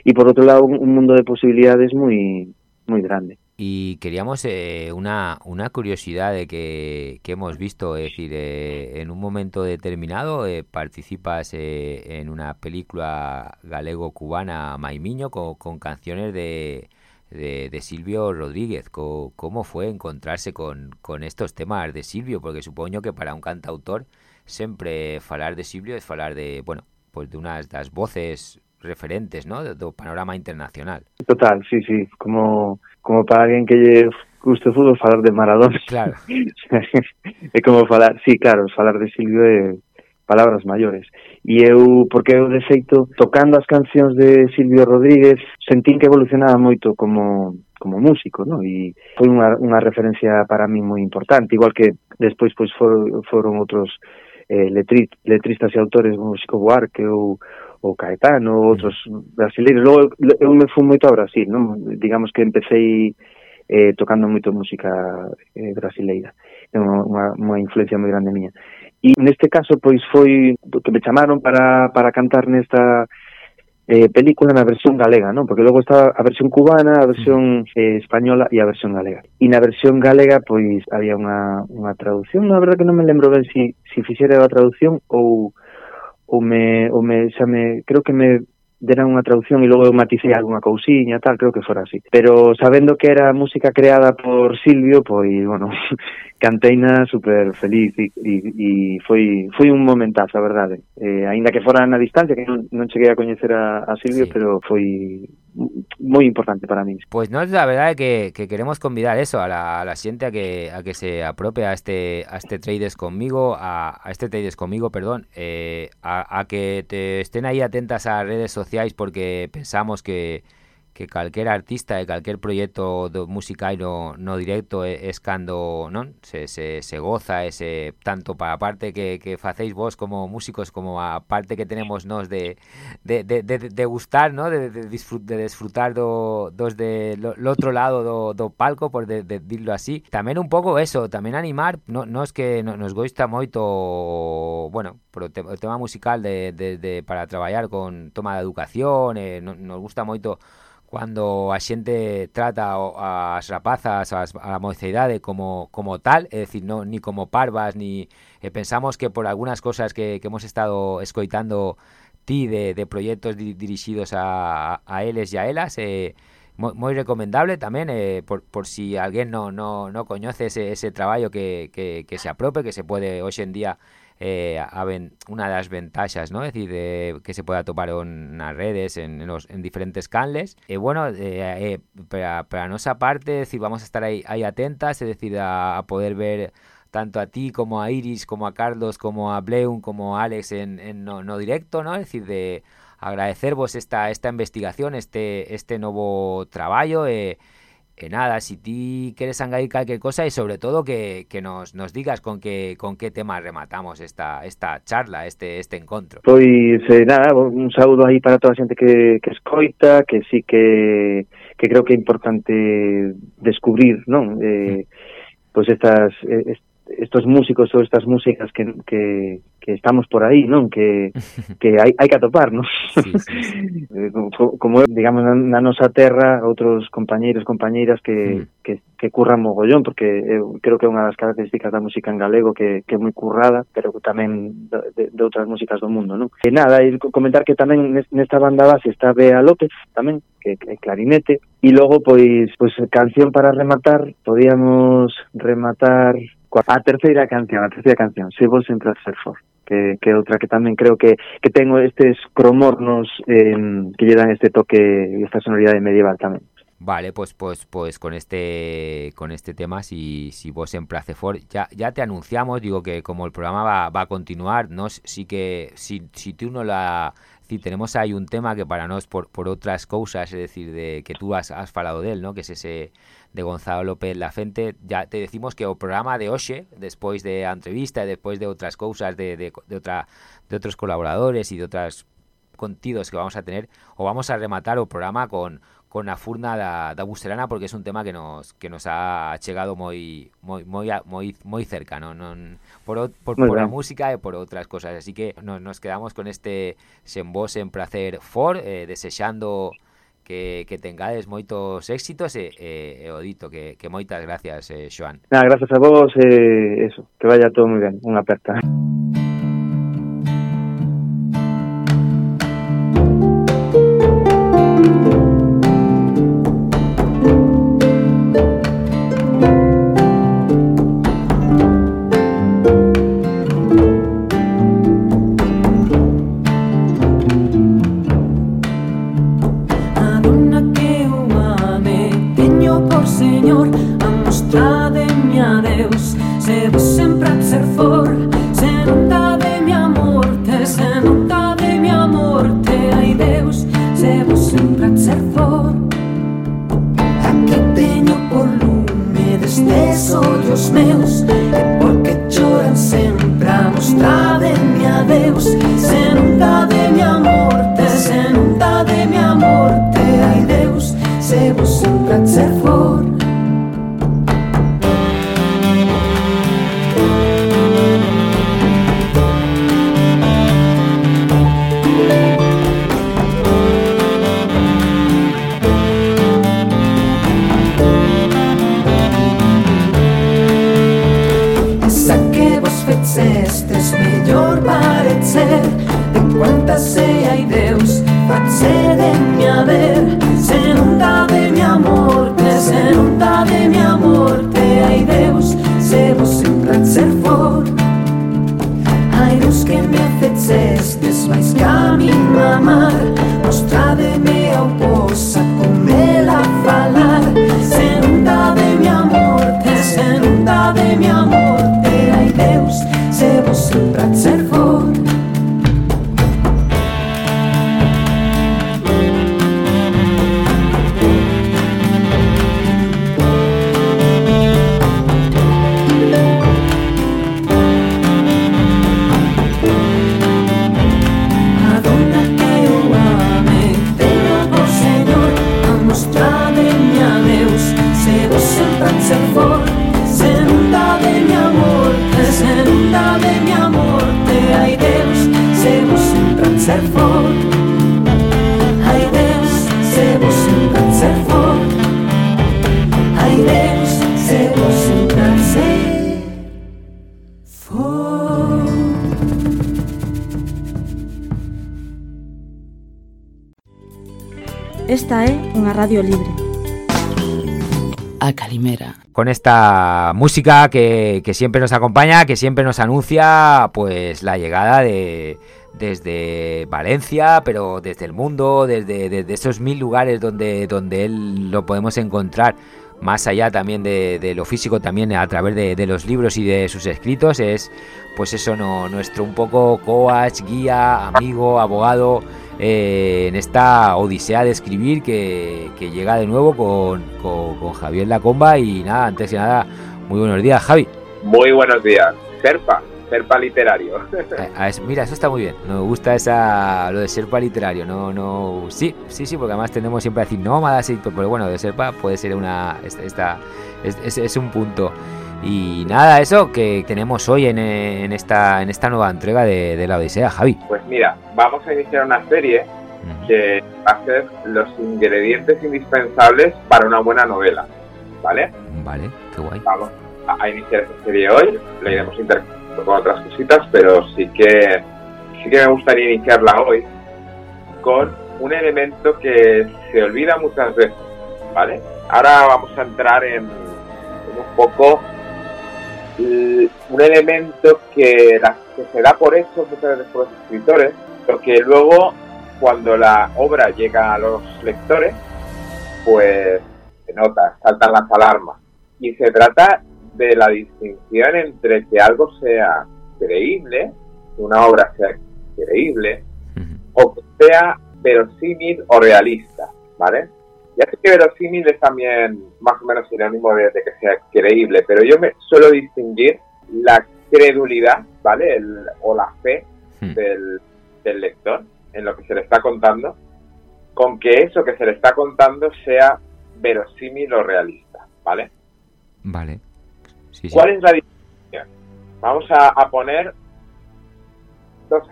E: e por outro lado un mundo de posibilidades moi moi grande.
D: Y queríamos eh, una, una curiosidad de que, que hemos visto, es decir, eh, en un momento determinado eh, participas eh, en una película galego-cubana Maimiño con, con canciones de, de, Silvio Rodríguez. ¿Cómo, fue encontrarse con, con, estos temas de Silvio? Porque supongo que para un cantautor siempre hablar de Silvio es hablar de, bueno, pues de unas las voces referentes, ¿no? De, panorama internacional.
E: Total, sí, sí. Como, como para alguien que lle guste o fútbol, falar de Maradona.
D: Claro.
E: é como falar, sí, claro, falar de Silvio é palabras maiores. e eu, porque eu de xeito tocando as cancións de Silvio Rodríguez sentín que evolucionaba moito como como músico, no? E foi unha, unha referencia para mí moi importante, igual que despois pois for, foron outros eh, letri, letristas e autores como Chico Buarque ou o Caetano, outros brasileiros. Logo, eu me fui moito a Brasil, non? Digamos que empecéi eh, tocando moito música eh, brasileira. É unha, unha, unha influencia moi grande miña. E neste caso, pois foi que me chamaron para, para cantar nesta eh, película na versión galega, non? Porque logo está a versión cubana, a versión eh, española e a versión galega. E na versión galega, pois, había unha, unha traducción, na verdad que non me lembro ben si, si fixera a traducción ou, ou me, ou me, xa me, creo que me deran unha traducción e logo eu maticei algunha cousiña, tal, creo que fora así. Pero sabendo que era música creada por Silvio, pois, bueno, canteina super feliz e, e, e foi, foi un momentazo, a verdade. Eh, ainda que fora na distancia, que non, non cheguei a coñecer a, a Silvio, sí. pero foi moi importante para mí.
D: Pues no, la verdad que, que queremos convidar eso a la, a la xente a que a que se apropie a este a este trades conmigo, a, a este trades conmigo, perdón, eh, a, que te estén aí atentas a redes sociais porque pensamos que que calquer artista e calquer proxecto do musical no, no directo é, es cando non se, se, se goza ese tanto para a parte que, que facéis vos como músicos como a parte que tenemos nós de, de, de, de, de gustar ¿no? de, de, disfrut, de disfrutar do, dos de lo, lo outro lado do, do palco por de, de dirlo así. Tamén un pouco eso, tamén animar no, no es que no, nos gosta moito bueno, pro te, o tema musical de, de, de para traballar con toma de educación eh, no, nos gusta moito cuando a xente trata as rapazas, as, a mocidade como, como tal, é dicir, no, ni como parvas, ni eh, pensamos que por algunas cosas que, hemos estado escoitando ti de, proxectos di, dirixidos a, a eles e a elas, eh, moi, recomendable tamén eh, por, por si alguén no, no, no coñece ese, ese traballo que, que, que se aprope, que se pode hoxe en día eh, a ven, unha das ventaxas, ¿no? Es decir, de, que se poda topar en nas redes, en, los, en diferentes canles. E, eh, bueno, eh, eh, para, para a nosa parte, vamos a estar aí atentas, é decir, a, poder ver tanto a ti como a Iris, como a Carlos, como a Bleun, como a Alex en, en no, directo, ¿no? Es decir, de agradecervos esta esta investigación, este este novo traballo e, e nada, si ti queres engadir calquer cosa e sobre todo que, que nos, nos digas con que con que tema rematamos esta esta charla, este este encontro.
C: Pois eh, nada, un saúdo aí para toda a xente que, que escoita, que sí que que creo que é importante descubrir, non? Eh, pois estas eh, estos músicos ou estas músicas que, que, que estamos por aí, non? Que, que hai, hai que atoparnos. Sí, sí, sí. Eh, como, como, digamos, na, na nosa terra, outros compañeiros, compañeiras que, mm. que, que curran mogollón, porque eu creo que é unha das características da música en galego que, que é moi currada, pero tamén de, de outras músicas do mundo, non? E nada, e comentar que tamén nesta banda base está Bea López, tamén, que é clarinete, e logo, pois, pois canción para rematar, podíamos rematar A terceira canción, a terceira canción, Se vos a ser for que, que outra que tamén creo que, que tengo estes cromornos eh, que lle dan este toque e esta sonoridade medieval tamén.
D: Vale, pues pues pues con este con este tema si si vos en Placefor ya ya te anunciamos, digo que como el programa va, va a continuar, no sí que si si tú no la si tenemos ahí un tema que para nos por, por otras cosas, es decir, de que tú has, has falado de él, ¿no? Que es ese de Gonzalo López La Fente, ya te decimos que o programa de hoxe, despois de a entrevista e despois de outras cousas de, de, de, outra, de outros colaboradores e de outras contidos que vamos a tener, o vamos a rematar o programa con con a furna da, da Busterana porque es un tema que nos que nos ha chegado moi moi moi moi moi cerca, ¿no? non por por, por a música e por outras cosas, así que nos, nos quedamos con este sen vos en placer for eh, desexando que, que tengades moitos éxitos e, e, e o dito, que, que moitas gracias, eh, Joan.
C: Nada, gracias a vos, eh, eso, que vaya todo moi ben, unha aperta.
F: Esta
D: música que, siempre nos acompaña, que siempre nos anuncia pues la llegada de desde Valencia, pero desde el mundo, desde, esos mil lugares donde, donde él lo podemos encontrar. Más allá también de, lo físico, también a través de, los libros y de sus escritos, es pues eso, no, nuestro un poco coach, guía, amigo, abogado, eh, en esta odisea de escribir que, llega de nuevo con, con, con, Javier Lacomba y nada, antes de nada, muy buenos días, Javi.
G: Muy buenos días, Serpa. Serpa literario.
D: Eh, mira, eso está muy bien. Nos gusta esa lo de Serpa literario. No, no, sí, sí, sí, porque además tendemos siempre a decir nómadas, pero bueno, de Serpa puede ser una, esta, es, es, un punto. Y nada, eso que tenemos hoy en, en esta, en esta nueva entrega de, la Odisea, Javi.
G: Pues mira, vamos a iniciar una serie que va a ser los ingredientes indispensables para una buena novela, ¿vale?
D: Vale, qué guay.
G: Vamos a iniciar esta serie hoy, la iremos interpretando con otras cositas, pero sí que, sí que me gustaría iniciarla hoy con un elemento que se olvida muchas veces, ¿vale? Ahora vamos a entrar en, un poco un elemento que, que se da por eso muchas veces por los escritores, pero que luego cuando la obra llega a los lectores, pues se nota, saltan las alarmas. Y se trata de la distinción entre que algo sea creíble, que una obra sea creíble, o que sea verosímil o realista, ¿vale? Ya sé que verosímil es también más o menos sinónimo de, de que sea creíble, pero yo me suelo distinguir la credulidad, ¿vale? o la fe del, del lector en lo que se le está contando, con que eso que se le está contando sea verosímil o realista, ¿vale?
D: Vale.
G: ¿Cuál es la diferencia? Vamos a, poner dos.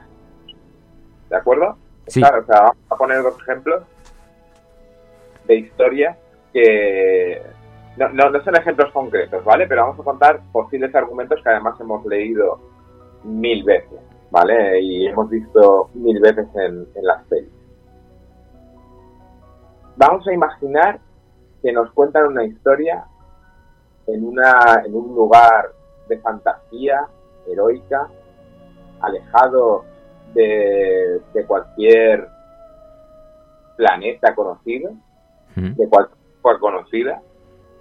G: ¿De acuerdo?
D: Sí.
G: o sea, vamos a poner dos ejemplos de historias que no, son ejemplos concretos, ¿vale? Pero vamos a contar posibles argumentos que además hemos leído mil veces, ¿vale? Y hemos visto mil veces en, en las pelis. Vamos a imaginar que nos cuentan una historia en, una, en un lugar de fantasía heroica, alejado de, de cualquier planeta conocido, de cualquier conocida,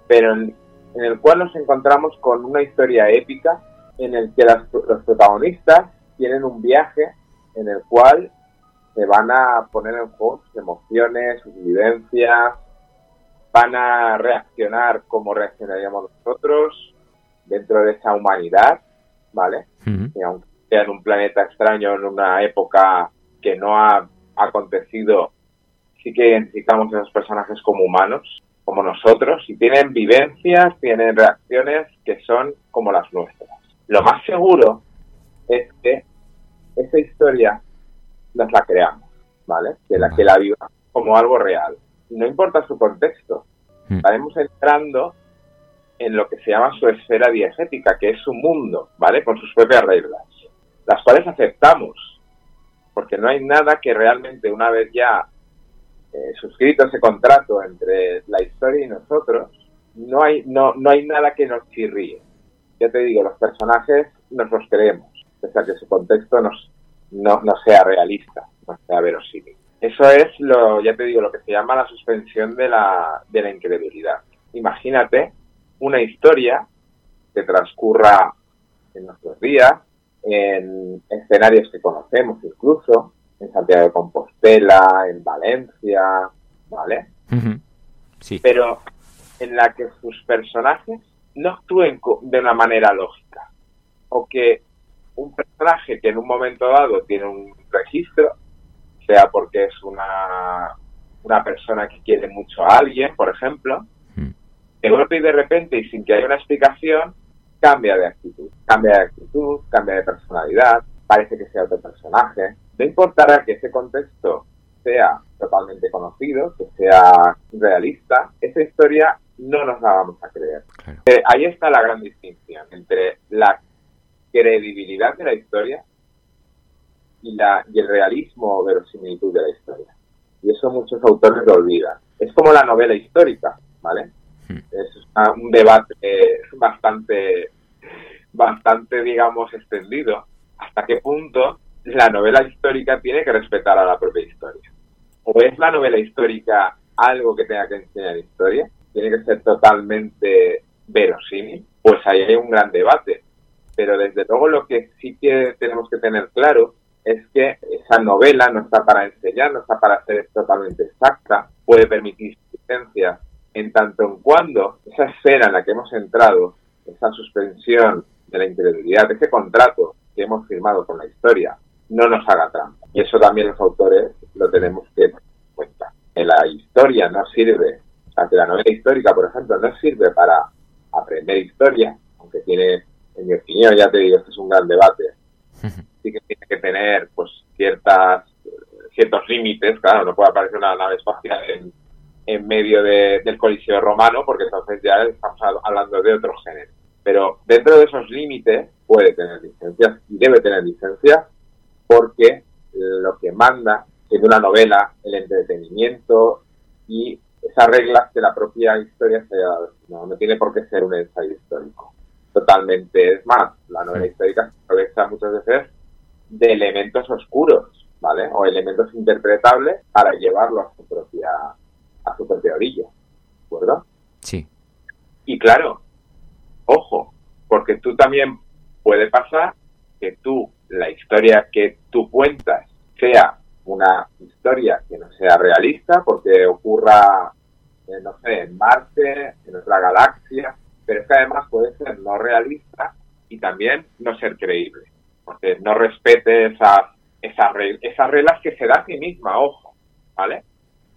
G: pero en, el cual nos encontramos con una historia épica en el que los protagonistas tienen un viaje en el cual se van a poner en juego sus emociones, sus vivencias, van a reaccionar como reaccionaríamos nosotros dentro de esa humanidad, ¿vale? Y aunque sea en un planeta extraño, en una época que no ha acontecido, sí que identificamos a esos personajes como humanos, como nosotros, y tienen vivencias, tienen reacciones que son como las nuestras. Lo más seguro es que esa historia nos la creamos, ¿vale? Que la, que la vivamos como algo real no importa su contexto, mm. estaremos entrando en lo que se llama su esfera diegética, que es su mundo, ¿vale? Con sus propias reglas, las cuales aceptamos, porque no hay nada que realmente una vez ya eh, suscrito ese contrato entre la historia y nosotros, no hay, no, no hay nada que nos chirríe. Ya te digo, los personajes nos los creemos, pese a que su contexto nos, no, no sea realista, no sea verosímil. Eso es lo, ya te digo, lo que se llama la suspensión de la, de la incredulidad. Imagínate una historia que transcurra en nuestros días, en escenarios que conocemos incluso, en Santiago de Compostela, en Valencia, ¿vale?
D: Sí.
G: Pero en la que sus personajes no actúen de una manera lógica. O que un personaje que en un momento dado tiene un registro sea porque es una, una persona que quiere mucho a alguien, por ejemplo, de golpe y de repente y sin que haya una explicación, cambia de actitud, cambia de actitud, cambia de personalidad, parece que sea otro personaje. No importará que ese contexto sea totalmente conocido, que sea realista, esa historia no nos la vamos a creer. Eh, ahí está la gran distinción entre la credibilidad de la historia y, la, y el realismo o verosimilitud de la historia. Y eso muchos autores lo olvidan. Es como la novela histórica, ¿vale? Hmm. Es un debate bastante, bastante, digamos, extendido. ¿Hasta qué punto la novela histórica tiene que respetar a la propia historia? ¿O es la novela histórica algo que tenga que enseñar historia? ¿Tiene que ser totalmente verosímil? Pues ahí hay un gran debate. Pero desde luego lo que sí que tenemos que tener claro es que esa novela no está para enseñar, no está para ser totalmente exacta, puede permitir licencias en tanto en cuando esa esfera en la que hemos entrado, esa suspensión de la incredulidad, ese contrato que hemos firmado con la historia, no nos haga trampa. Y eso también los autores lo tenemos que tener en cuenta. En la historia no sirve, o sea, que la novela histórica, por ejemplo, no sirve para aprender historia, aunque tiene, en mi opinión, ya te digo, este es un gran debate, sí que tiene que tener pues ciertas ciertos límites, claro, no puede aparecer una nave espacial en, en medio del Coliseo Romano, porque entonces ya estamos hablando de otro género. Pero dentro de esos límites puede tener licencias y debe tener licencias porque lo que manda en una novela el entretenimiento y esas reglas que la propia historia se no, no tiene por qué ser un ensayo histórico. Totalmente es más, la novela histórica se aprovecha muchas veces de elementos oscuros, ¿vale? O elementos interpretables para llevarlo a su propia a su propia orilla, ¿de acuerdo?
D: Sí.
G: Y claro, ojo, porque tú también puede pasar que tú, la historia que tú cuentas, sea una historia que no sea realista, porque ocurra, eh, no sé, en Marte, en otra galaxia, pero es que además puede ser no realista y también no ser creíble, porque no respete esas, esas, esas reglas que se da a sí misma, ojo, ¿vale?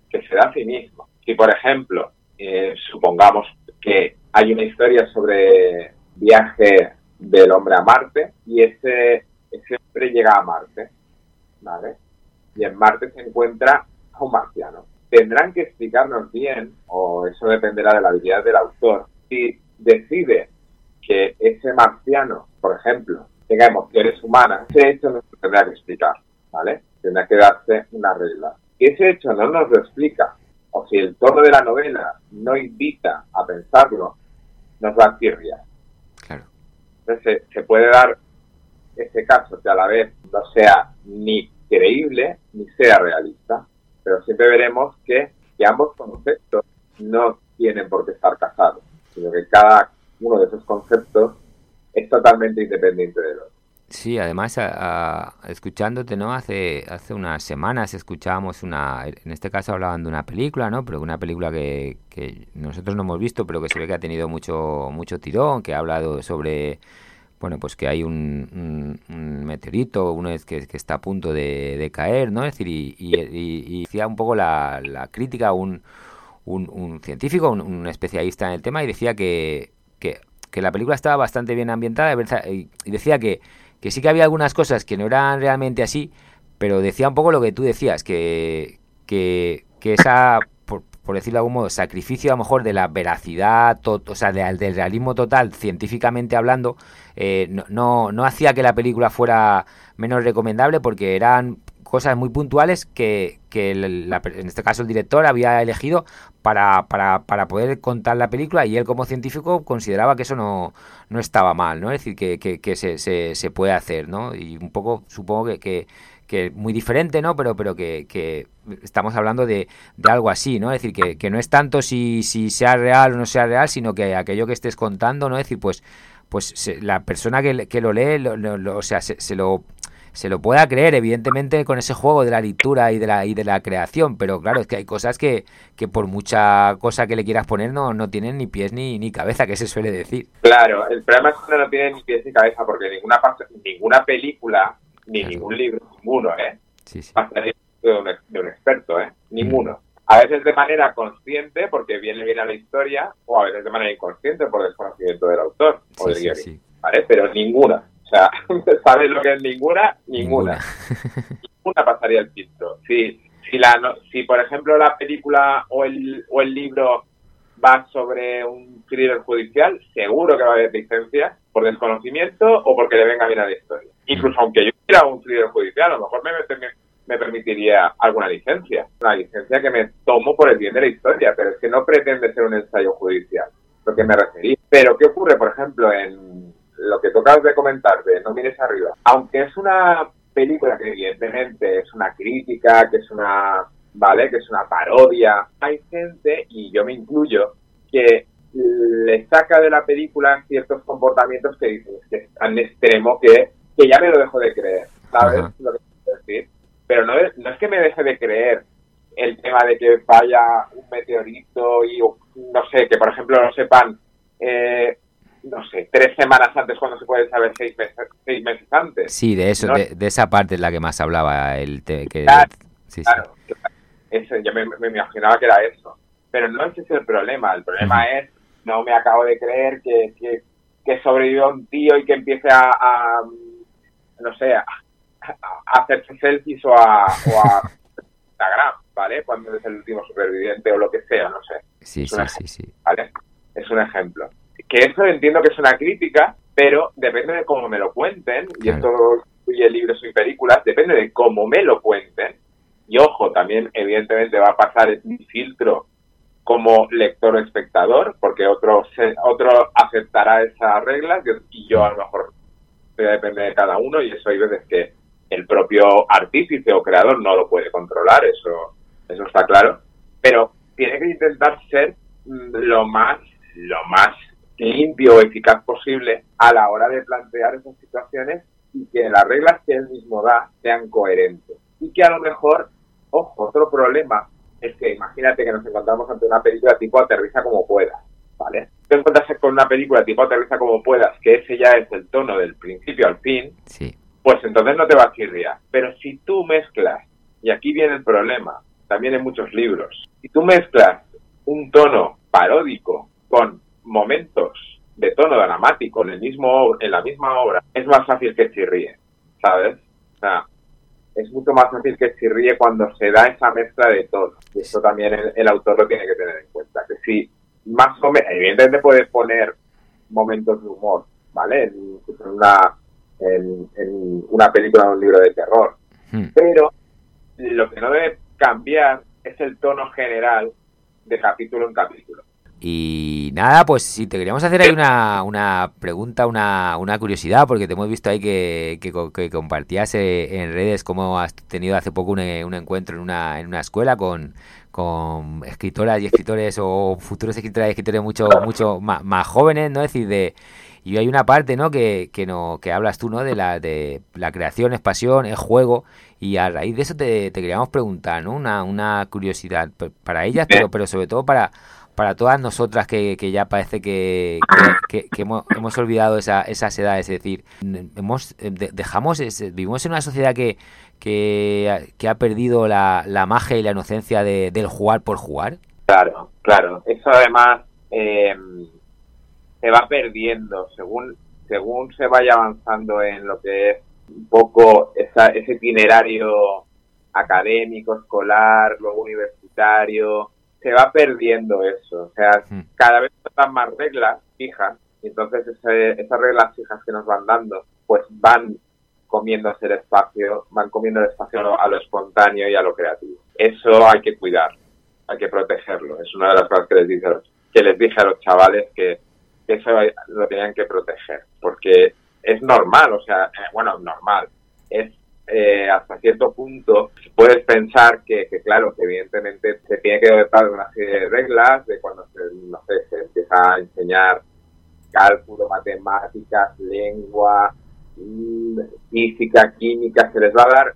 G: que se da a sí mismo. Si, por ejemplo, eh, supongamos que hay una historia sobre viaje del hombre a Marte y ese, hombre llega a Marte, ¿vale? Y en Marte se encuentra un marciano. Tendrán que explicarnos bien, o eso dependerá de la habilidad del autor, si decide que ese marciano, por ejemplo, tenga emociones humanas, ese hecho no se tendrá que explicar, ¿vale? Tendrá que darse una regla ese hecho no nos lo explica, o si el tono de la novela no invita a pensarlo, nos va a.
D: Claro.
G: Entonces se, puede dar ese caso que a la vez no sea ni creíble ni sea realista, pero siempre veremos que, que ambos conceptos no tienen por qué estar casados, sino que cada uno de esos conceptos es totalmente independiente del otro.
D: Sí, además, escuchándote, ¿no? Hace, hace unas semanas escuchábamos una, en este caso hablaban de una película, ¿no? Pero una película que, que nosotros no hemos visto, pero que se ve que ha tenido mucho, mucho tirón, que ha hablado sobre, bueno, pues que hay un, meteorito, uno que, está a punto de, caer, ¿no? Es decir, y, y, decía un poco la, crítica, un, un, científico, un, especialista en el tema, y decía que, que, que la película estaba bastante bien ambientada y decía que que sí que había algunas cosas que no eran realmente así, pero decía un poco lo que tú decías, que, que, que esa, por, decirlo de algún modo, sacrificio a lo mejor de la veracidad, o sea, del realismo total, científicamente hablando, eh, no, no, hacía que la película fuera menos recomendable porque eran cosas muy puntuales que, que en este caso el director había elegido para, para, para, poder contar la película y él como científico consideraba que eso no, no estaba mal, ¿no? Es decir, que, que, que se, se, se, puede hacer, ¿no? Y un poco, supongo que, que, muy diferente, ¿no? Pero, pero que, que estamos hablando de, de, algo así, ¿no? Es decir, que, que no es tanto si, si sea real o no sea real, sino que aquello que estés contando, ¿no? Es decir, pues pues la persona que, que lo lee, lo, o sea, se, se, lo se lo pueda creer, evidentemente, con ese juego de la lectura y de la, y de la creación, pero claro, es que hay cosas que, que por mucha cosa que le quieras poner no, no tienen ni pies ni, ni cabeza, que se suele decir.
G: Claro, el problema es que no tienen ni pies ni cabeza, porque ninguna, ninguna película, ni ningún libro, ninguno, ¿eh?
D: Sí, sí.
G: De un, de un experto, ¿eh? Ninguno. A veces de manera consciente, porque viene bien a la historia, o a veces de manera inconsciente, por desconocimiento del autor o del guionista. ¿Vale? Pero ninguna. O sea, ¿sabes lo que es ninguna? Ninguna. Ninguna, pasaría el filtro. Si, si, la, si, por ejemplo, la película o el, o el libro va sobre un thriller judicial, seguro que va a haber licencias por desconocimiento o porque le venga bien a la historia. Incluso aunque yo quiera un thriller judicial, a lo mejor me, me permitiría alguna licencia, una licencia que me tomo por el bien de la historia, pero es que no pretende ser un ensayo judicial, lo que me referí. Pero ¿qué ocurre, por ejemplo, en lo que tocas de comentar de No mires arriba? Aunque es una película que evidentemente es una crítica, que es una, ¿vale? Que es una parodia. Hay gente, y yo me incluyo, que le saca de la película ciertos comportamientos que dicen que es tan extremo que, que ya me lo dejo de creer, ¿sabes? Lo que quiero decir pero no es, no es que me deje de creer el tema de que vaya un meteorito y no sé, que por ejemplo no sepan, eh, no sé, tres semanas antes cuando se puede saber seis meses, seis meses antes.
D: Sí, de eso, de, esa parte es la que más hablaba el que
G: claro, claro, Eso, yo me, me, imaginaba que era eso. Pero no ese es el problema, el problema es, no me acabo de creer que, que, que sobrevivió un tío y que empiece a, a no sé, a, a hacerse selfies o a, Instagram, ¿vale? Cuando es el último superviviente o lo que sea, no sé.
D: Sí, sí, sí, sí.
G: ¿Vale? Es un ejemplo. Que eso entiendo que es una crítica, pero depende de cómo me lo cuenten, y esto incluye libros y películas, depende de cómo me lo cuenten. Y ojo, también evidentemente va a pasar mi filtro como lector o espectador, porque otro, otro aceptará esas reglas y yo a lo mejor depende de cada uno y eso hay veces que el propio artífice o creador no lo puede controlar, eso, eso está claro, pero tiene que intentar ser mm, lo más, lo más limpio o eficaz posible a la hora de plantear esas situaciones y que las reglas que él mismo da sean coherentes. Y que a lo mejor, ojo, otro problema es que imagínate que nos encontramos ante una película tipo Aterriza como puedas, ¿vale? Te encuentras con una película tipo Aterriza como puedas, que ese ya es el tono del principio al fin,
D: sí
G: pues entonces no te va a chirriar. Pero si tú mezclas, y aquí viene el problema, también en muchos libros, si tú mezclas un tono paródico con momentos de tono dramático en el mismo en la misma obra, es más fácil que chirríe, ¿sabes? O sea, es mucho más fácil que chirríe cuando se da esa mezcla de todo. Y eso también el, autor lo tiene que tener en cuenta. Que si más o menos, evidentemente puedes poner momentos de humor, ¿vale? En, una en, una película o un libro de terror. Hmm. Pero lo que no debe cambiar es el tono general de capítulo en capítulo.
D: Y nada, pues si te queríamos hacer ahí una, una pregunta, una, una curiosidad, porque te hemos visto ahí que, que, compartías eh, en redes cómo has tenido hace poco un, un encuentro en una, en una escuela con, con escritoras y escritores o futuros escritores y escritores mucho, mucho más, más jóvenes, ¿no? Es decir, de y hay una parte, ¿no? Que, que, no, que hablas tú, ¿no? De la, de la creación es pasión, es juego. Y a raíz de eso te, queríamos preguntar, ¿no? Una, una curiosidad para ellas, pero, pero sobre todo para, para todas nosotras que, que ya parece que, que, hemos, hemos, olvidado esa, esas edades. Es decir, hemos, dejamos, vivimos en una sociedad que, que, ha perdido la, la magia y la inocencia de, del jugar por jugar.
G: Claro, claro. Eso además... Eh, se va perdiendo según según se vaya avanzando en lo que es un poco esa, ese itinerario académico, escolar, luego universitario, se va perdiendo eso. O sea, hmm. cada vez están más reglas fijas, y entonces esas reglas fijas que nos van dando, pues van comiendo el espacio, van comiendo el espacio a lo espontáneo y a lo creativo. Eso hay que cuidar, hay que protegerlo. Es una de las cosas que les dije, que les dije a los chavales que eso lo tenían que proteger, porque es normal, o sea, eh, bueno, normal, es eh, hasta cierto punto puedes pensar que, claro, que evidentemente se tiene que dotar de una serie de reglas, de cuando se, no sé, se empieza a enseñar cálculo, matemáticas, lengua, mm, física, química, se les va a dar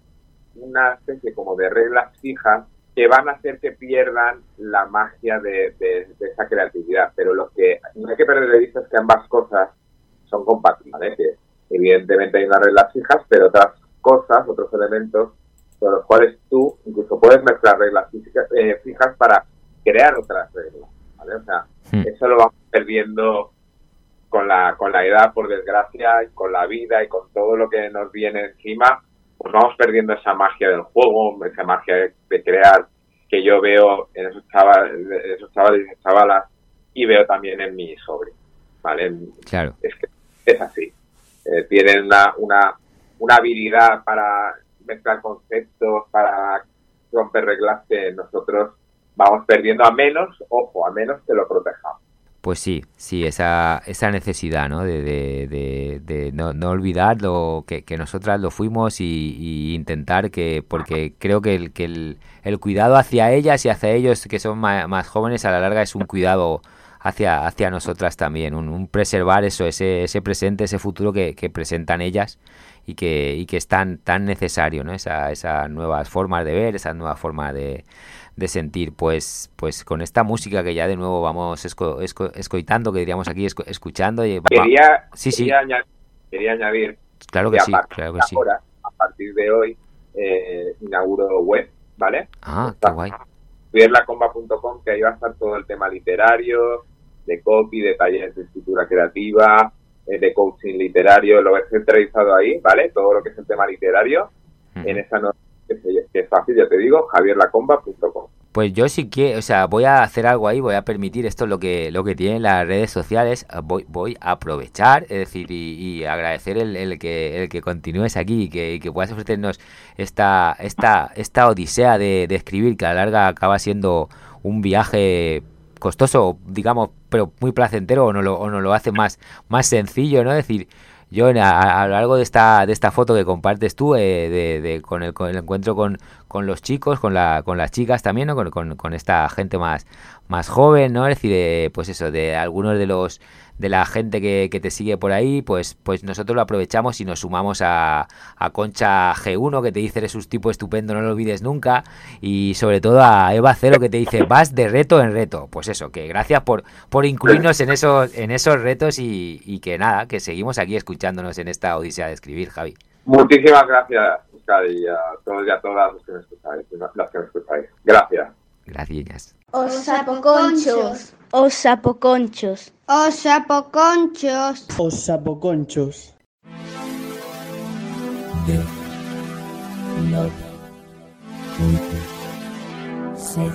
G: una especie como de reglas fijas que van a hacer que pierdan la magia de, esa creatividad. Pero lo que no hay que perder de vista es que ambas cosas son compatibles. Evidentemente hay unas reglas fijas, pero otras cosas, otros elementos, con los cuales tú incluso puedes mezclar reglas eh, fijas para crear otras reglas. O sea, hmm. eso lo vamos perdiendo con la, con la edad, por desgracia, y con la vida y con todo lo que nos viene encima pues vamos perdiendo esa magia del juego, esa magia de, crear que yo veo en esos chavales, esos chavales y chavalas y veo también en mi sobrino, ¿vale?
D: Claro.
G: Es que es así. Eh, tienen una, una, una habilidad para mezclar conceptos, para romper reglas que nosotros vamos perdiendo a menos, ojo, a menos que lo protejamos.
D: Pues sí, sí, esa, esa necesidad, ¿no? De, de, no, no, olvidar lo que, nosotras lo fuimos y, intentar que, porque creo que el, que el, cuidado hacia ellas y hacia ellos que son más, jóvenes a la larga es un cuidado hacia, hacia nosotras también, un, un preservar eso, ese, ese presente, ese futuro que presentan ellas y que, y que es tan, tan necesario, ¿no? Esa, esas nuevas formas de ver, esas nuevas formas de de sentir, pues pues con esta música que ya de nuevo vamos esco, esco, escoitando, que diríamos aquí, esco, escuchando. Y,
G: quería, sí, sí. Quería, añadir, quería añadir
D: claro que, sí, claro que sí.
G: Ahora, a partir de hoy, eh, inauguro web, ¿vale?
D: Ah, qué guay.
G: Vierlacomba.com, que ahí va a estar todo el tema literario, de copy, de talleres de escritura creativa, de coaching literario, lo he centralizado ahí, ¿vale? Todo lo que es el tema literario, en esa no que es fácil, ya te digo, javierlacomba.com.
D: Pues yo sí que, o sea, voy a hacer algo ahí, voy a permitir esto lo que lo que tienen las redes sociales, voy voy a aprovechar, es decir, y, y agradecer el, el, que el que continúes aquí y que, y que puedas ofrecernos esta esta esta odisea de, de escribir que a la larga acaba siendo un viaje costoso, digamos, pero muy placentero o no lo, o no lo hace más más sencillo, ¿no? Es decir, yo a, a, lo largo de esta de esta foto que compartes tú eh, de, de, con, el, con el encuentro con, con los chicos con la con las chicas también ¿no? con, con, esta gente más más joven no es decir de, pues eso de algunos de los de la gente que, que, te sigue por ahí, pues pues nosotros lo aprovechamos y nos sumamos a, a Concha G1 que te dice eres un tipo estupendo, no lo olvides nunca, y sobre todo a Eva Cero que te dice vas de reto en reto. Pues eso, que gracias por, por incluirnos en esos, en esos retos y, y que nada, que seguimos aquí escuchándonos en esta odisea de escribir, Javi.
G: Muchísimas gracias, Oscar, y a todos y a todas los que me escucháis, las que me escucháis. Gracias.
D: Gracias.
H: Os sapoconchos.
I: Os sapoconchos.
H: Os sapoconchos.
J: Os sapoconchos.
K: De. Nove. Oito. Sete.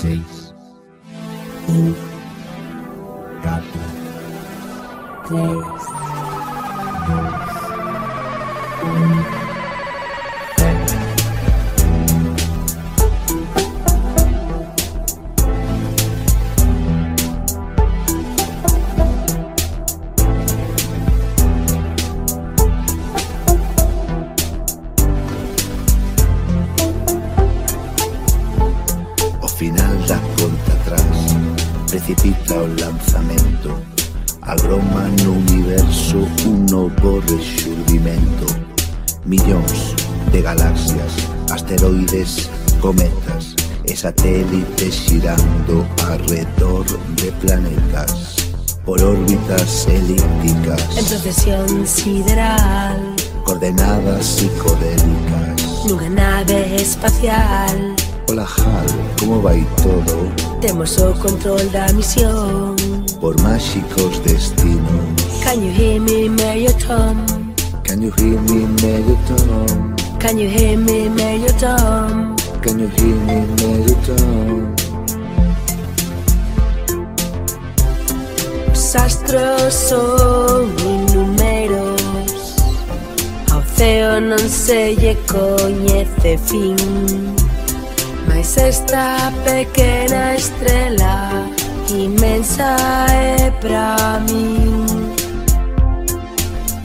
K: Seis. Cinco. Quatro. Três. Dois. Um.
L: Precipita o lanzamento Agroma universo un novo rexurdimento Millóns de galaxias, asteroides, cometas e satélites xirando alrededor de planetas por órbitas elípticas.
M: En procesión sideral.
L: Coordenadas psicodélicas.
M: Nunha nave espacial
L: Hola Hal, como vai todo?
M: Temos o control da misión
L: Por máxicos destinos
M: Can you hear me, Mayor Tom?
L: Can you hear me, Mayor Tom?
M: Can you hear me, Mayor Tom?
L: Can you hear me, Mayor Tom?
M: Os astros son innumeros Ao ceo non se lle coñece fin Mais esta pequena estrela inmensa é pra min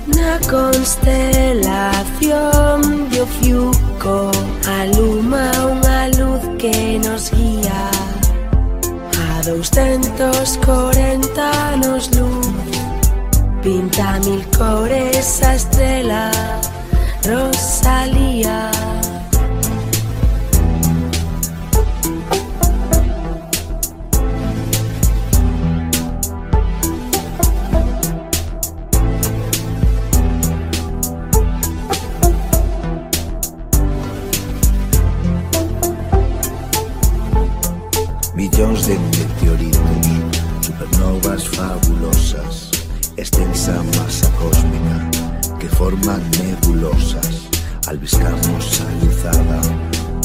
M: Na constelación de Ofiuco Aluma unha luz que nos guía. A 240 anos luz Pinta mil cores a estrela Rosalía
L: millóns de meteoritos Supernovas fabulosas Extensa masa cósmica Que forman nebulosas. Al viscarnos luzada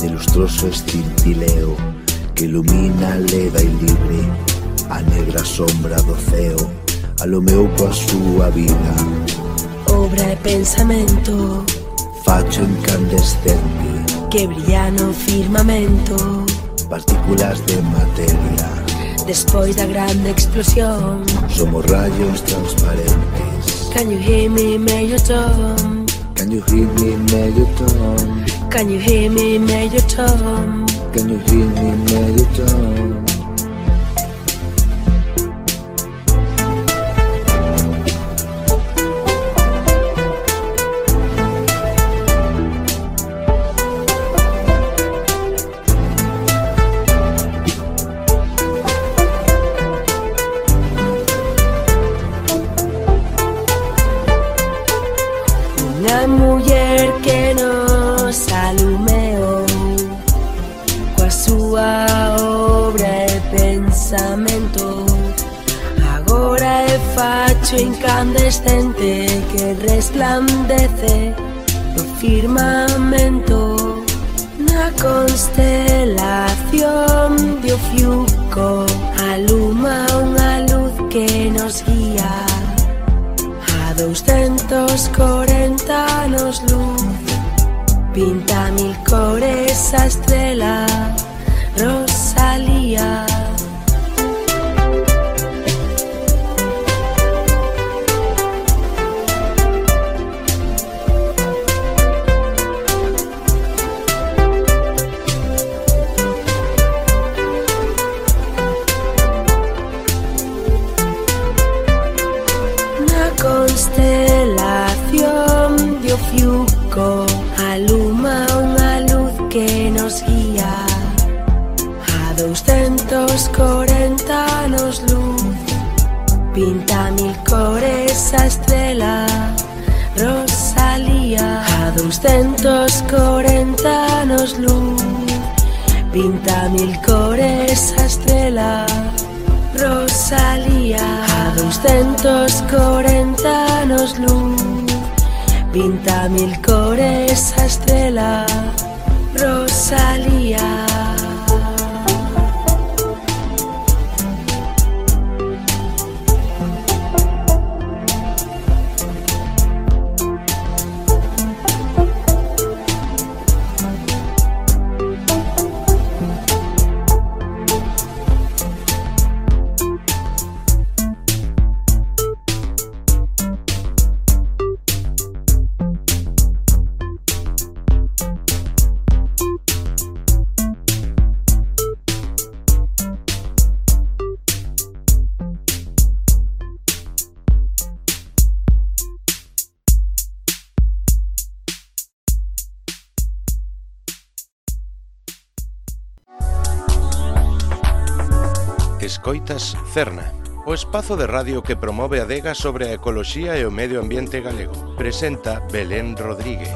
L: De lustroso escintileo Que ilumina leda e libre A negra sombra do ceo Alomeou coa súa vida.
M: Obra e pensamento.
L: Facho incandescente.
M: Que brilla no firmamento
L: partículas de materia
M: Despois da grande explosión
L: Somos rayos transparentes
M: Can you hear me, Major Tom?
L: Can you hear me, Major Tom?
M: Can you hear me, Major Tom?
L: Can you hear me, Major Tom?
M: Pinta mil cores a estrela Rita Milcore, esa estrela, Rosalía, a 240 nos luz. Pinta Milcore, esa estrela, Rosalía.
N: Cerna, o espazo de radio que promove a Dega sobre a ecoloxía e o medio ambiente galego. Presenta Belén Rodríguez.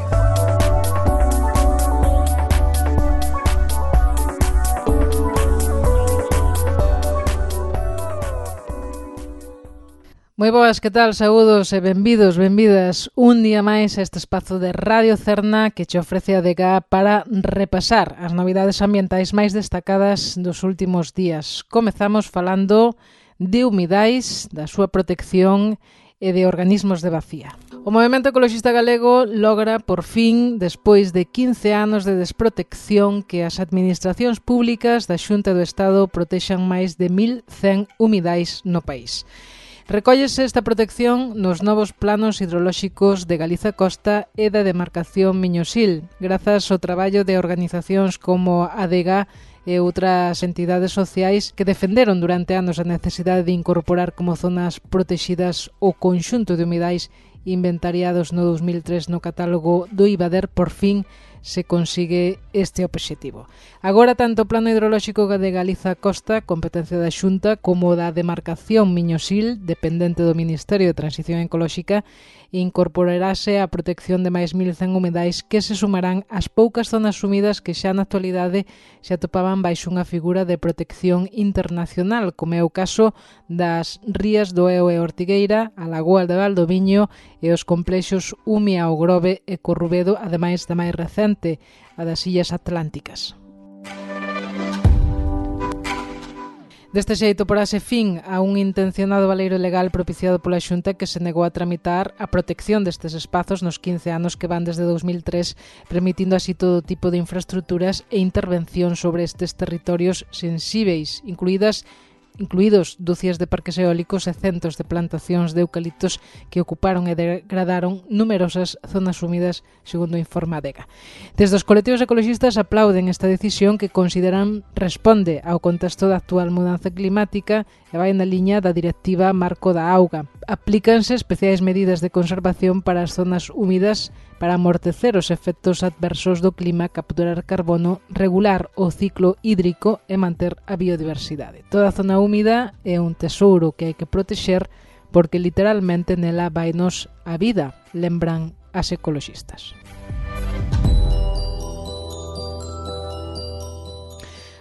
O: Moi boas, que tal? Saúdos e benvidos, benvidas un día máis a este espazo de Radio Cerna que che ofrece a DGA para repasar as novidades ambientais máis destacadas dos últimos días. Comezamos falando de humidais, da súa protección e de organismos de vacía. O Movimento Ecologista Galego logra por fin, despois de 15 anos de desprotección, que as administracións públicas da Xunta do Estado protexan máis de 1.100 humidais no país. Recóllese esta protección nos novos planos hidrolóxicos de Galiza Costa e da demarcación Miñosil, grazas ao traballo de organizacións como ADEGA e outras entidades sociais que defenderon durante anos a necesidade de incorporar como zonas protexidas o conxunto de humidais inventariados no 2003 no catálogo do IBADER por fin se consigue este obxectivo. Agora tanto o Plano Hidrolóxico de Galiza Costa, competencia da Xunta, como da demarcación Miñosil, dependente do Ministerio de Transición Ecolóxica, e incorporarase a protección de máis 1.100 humedais que se sumarán ás poucas zonas sumidas que xa na actualidade se atopaban baixo unha figura de protección internacional, como é o caso das rías do Eo e Ortigueira, a Lagoa de Valdoviño e os complexos Umia, Grove e Corrubedo, ademais da máis recente, a das Illas Atlánticas. Deste xeito porase fin a un intencionado valeiro legal propiciado pola Xunta que se negou a tramitar a protección destes espazos nos 15 anos que van desde 2003, permitindo así todo tipo de infraestructuras e intervención sobre estes territorios sensíveis, incluídas incluídos dúcias de parques eólicos e centos de plantacións de eucaliptos que ocuparon e degradaron numerosas zonas húmidas, segundo informa Adega. Desde os colectivos ecologistas aplauden esta decisión que consideran responde ao contexto da actual mudanza climática e vai na liña da Directiva Marco da Auga. Aplícanse especiais medidas de conservación para as zonas húmidas para amortecer os efectos adversos do clima, capturar carbono, regular o ciclo hídrico e manter a biodiversidade. Toda a zona húmida é un tesouro que hai que protexer porque literalmente nela vainos a vida, lembran as ecologistas.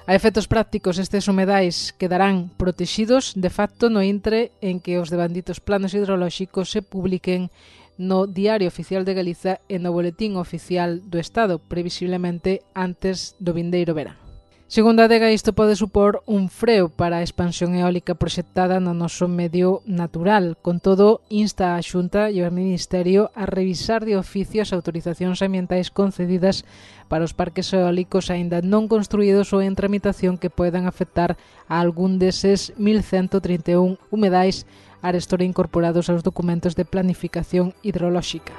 O: A efectos prácticos, estes humedais quedarán protexidos de facto no intre en que os devanditos planos hidrolóxicos se publiquen no Diario Oficial de Galiza e no Boletín Oficial do Estado, previsiblemente antes do vindeiro verán. Segundo adega, isto pode supor un freo para a expansión eólica proxectada no noso medio natural. Con todo, insta a Xunta e o Ministerio a revisar de oficio as autorizacións ambientais concedidas para os parques eólicos aínda non construídos ou en tramitación que poidan afectar a algún deses 1131 humedais arestora incorporados aos documentos de planificación hidrolóxica.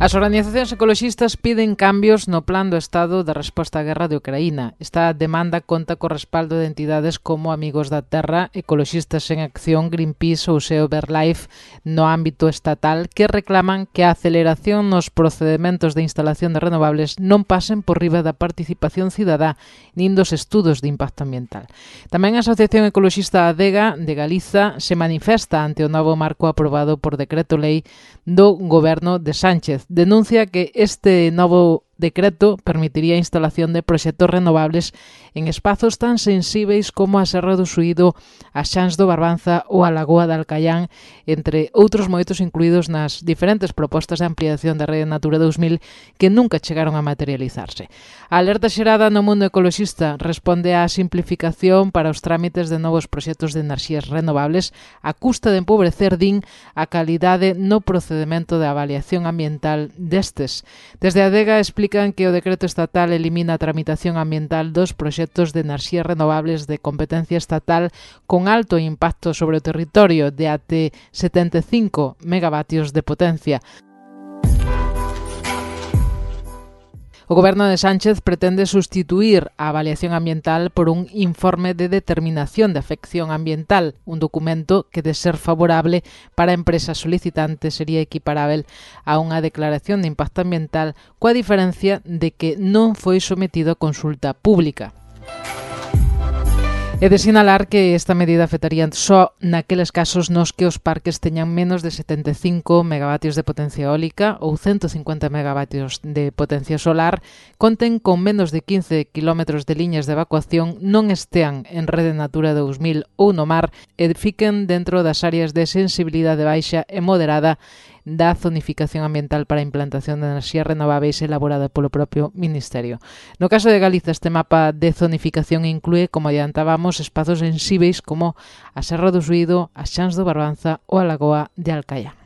O: As organizacións ecoloxistas piden cambios no plan do Estado da resposta á guerra de Ucraína. Esta demanda conta co respaldo de entidades como Amigos da Terra, Ecoloxistas en Acción, Greenpeace ou Seo Verlife no ámbito estatal que reclaman que a aceleración nos procedementos de instalación de renovables non pasen por riba da participación cidadá nin dos estudos de impacto ambiental. Tamén a Asociación Ecoloxista ADEGA de Galiza se manifesta ante o novo marco aprobado por decreto lei do goberno de Sánchez denuncia que este novo decreto permitiría a instalación de proxectos renovables en espazos tan sensíveis como a Serra do Suído, a Xans do Barbanza ou a Lagoa de Alcayán, entre outros moitos incluídos nas diferentes propostas de ampliación da rede Natura 2000 que nunca chegaron a materializarse. A alerta xerada no mundo ecologista responde á simplificación para os trámites de novos proxectos de enerxías renovables a custa de empobrecer, din, a calidade no procedimento de avaliación ambiental destes. Desde a DEGA explica explican que o decreto estatal elimina a tramitación ambiental dos proxectos de enerxías renovables de competencia estatal con alto impacto sobre o territorio de até 75 megavatios de potencia. O goberno de Sánchez pretende sustituir a avaliación ambiental por un informe de determinación de afección ambiental, un documento que, de ser favorable para a empresa solicitante, sería equiparável a unha declaración de impacto ambiental coa diferencia de que non foi sometido a consulta pública. E de sinalar que esta medida afectaría só naqueles casos nos que os parques teñan menos de 75 megavatios de potencia eólica ou 150 megavatios de potencia solar, conten con menos de 15 km de liñas de evacuación, non estean en rede Natura 2000 ou no mar e fiquen dentro das áreas de sensibilidade baixa e moderada da zonificación ambiental para a implantación de enerxías renováveis elaborada polo propio Ministerio. No caso de Galiza, este mapa de zonificación inclúe, como adiantábamos, espazos sensíveis como a Serra do Suído, a Xans do Barbanza ou a Lagoa de Alcaián.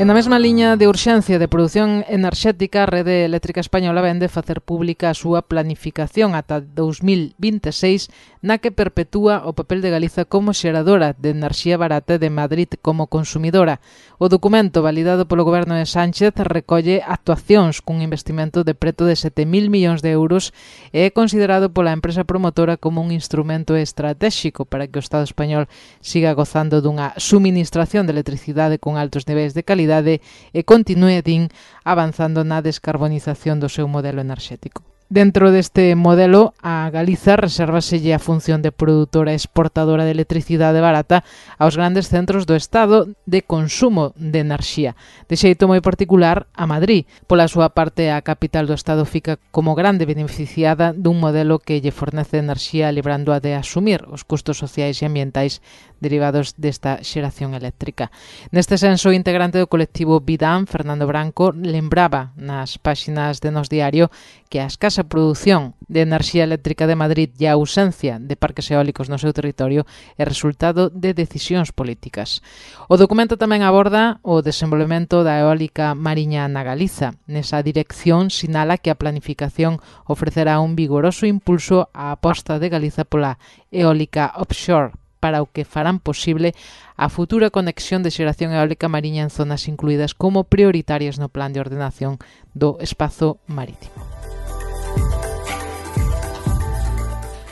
O: E na mesma liña de urxencia de produción enerxética, a Rede Eléctrica Española vende facer pública a súa planificación ata 2026 na que perpetúa o papel de Galiza como xeradora de enerxía barata de Madrid como consumidora. O documento validado polo goberno de Sánchez recolle actuacións cun investimento de preto de 7.000 millóns de euros e é considerado pola empresa promotora como un instrumento estratégico para que o Estado español siga gozando dunha suministración de electricidade con altos niveis de calidade e continúe, din, avanzando na descarbonización do seu modelo enerxético. Dentro deste modelo, a Galiza resérvaselle a función de produtora exportadora de electricidade barata aos grandes centros do Estado de consumo de enerxía, de xeito moi particular a Madrid. Pola súa parte, a capital do Estado fica como grande beneficiada dun modelo que lle fornece enerxía librando a de asumir os custos sociais e ambientais derivados desta xeración eléctrica. Neste senso, o integrante do colectivo Bidan, Fernando Branco, lembraba nas páxinas de Nos Diario que a escasa produción de enerxía eléctrica de Madrid e a ausencia de parques eólicos no seu territorio é resultado de decisións políticas. O documento tamén aborda o desenvolvemento da eólica mariña na Galiza. Nesa dirección sinala que a planificación ofrecerá un vigoroso impulso á aposta de Galiza pola eólica offshore para o que farán posible a futura conexión de xeración eólica mariña en zonas incluídas como prioritarias no plan de ordenación do espazo marítimo.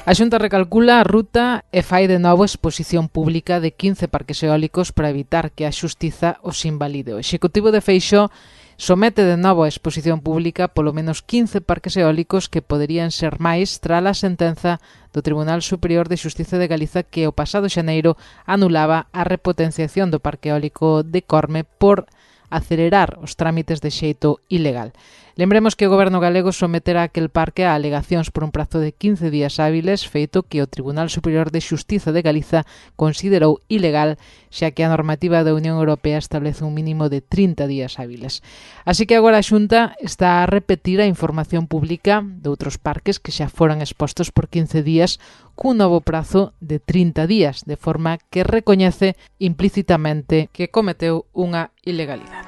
O: A Xunta recalcula a ruta e fai de novo exposición pública de 15 parques eólicos para evitar que a xustiza os invalide. O Executivo de Feixó somete de novo a exposición pública polo menos 15 parques eólicos que poderían ser máis tras a sentenza do Tribunal Superior de Xustiza de Galiza que o pasado xaneiro anulaba a repotenciación do parque eólico de Corme por acelerar os trámites de xeito ilegal. Lembremos que o goberno galego someterá aquel parque a alegacións por un prazo de 15 días hábiles, feito que o Tribunal Superior de Xustiza de Galiza considerou ilegal, xa que a normativa da Unión Europea establece un mínimo de 30 días hábiles. Así que agora a Xunta está a repetir a información pública de outros parques que xa foran expostos por 15 días cun novo prazo de 30 días, de forma que recoñece implícitamente que cometeu unha ilegalidade.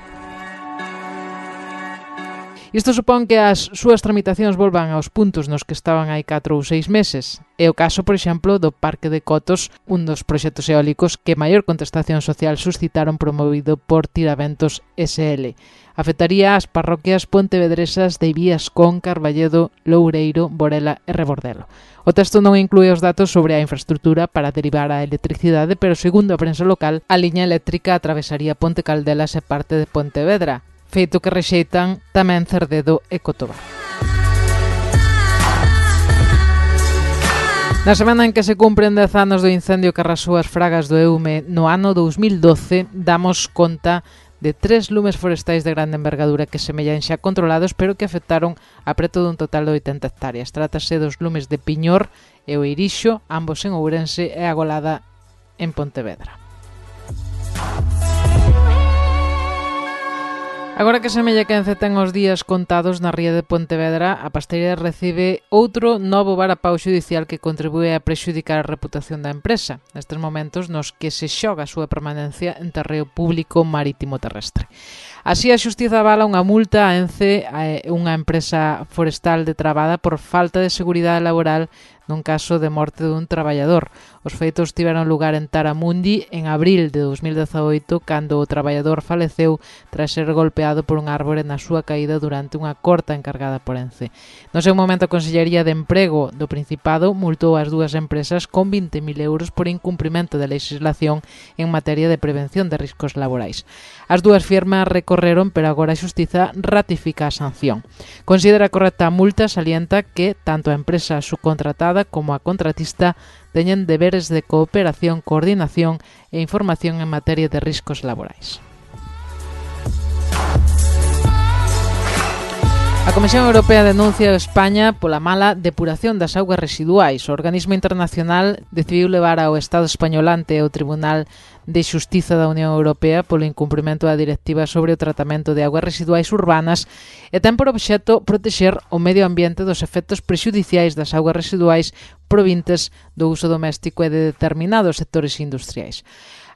O: Isto supón que as súas tramitacións volvan aos puntos nos que estaban hai 4 ou 6 meses. É o caso, por exemplo, do Parque de Cotos, un dos proxectos eólicos que maior contestación social suscitaron promovido por Tiraventos SL afectaría ás parroquias pontevedresas de Con, Carballedo, Loureiro, Borela e Rebordelo. O texto non inclúe os datos sobre a infraestructura para derivar a electricidade, pero segundo a prensa local, a liña eléctrica atravesaría Ponte Caldelas e parte de Pontevedra, feito que rexeitan tamén Cerdedo e Cotobar. Na semana en que se cumpren 10 anos do incendio que arrasou as fragas do Eume no ano 2012, damos conta de tres lumes forestais de grande envergadura que semellan xa controlados pero que afectaron a preto dun total de 80 hectáreas. Trátase dos lumes de Piñor e o Irixo, ambos en Ourense e a Golada en Pontevedra. Agora que semella quence ten os días contados na ría de Pontevedra, a pastelería recibe outro novo varapau judicial que contribúe a prexudicar a reputación da empresa, nestes momentos nos que se xoga a súa permanencia en terreo público marítimo terrestre. Así, a Xustiza avala unha multa a ENCE, unha empresa forestal de Trabada, por falta de seguridade laboral nun caso de morte dun traballador. Os feitos tiveron lugar en Taramundi en abril de 2018 cando o traballador faleceu tras ser golpeado por un árbore na súa caída durante unha corta encargada por Ence. No seu momento a Consellería de Emprego do Principado multou as dúas empresas con 20.000 euros por incumprimento da legislación en materia de prevención de riscos laborais. As dúas firmas recorreron, pero agora a Xustiza ratifica a sanción. Considera correcta a multa, salienta que tanto a empresa subcontratada Como a contratista teñen deberes de cooperación, coordinación e información en materia de riscos laborais. A Comisión Europea denuncia a España pola mala depuración das augas residuais. O organismo internacional decidiu levar ao Estado español ante o Tribunal de Xustiza da Unión Europea polo incumprimento da directiva sobre o tratamento de augas residuais urbanas e ten por obxecto protexer o medio ambiente dos efectos prexudiciais das augas residuais provintes do uso doméstico e de determinados sectores industriais.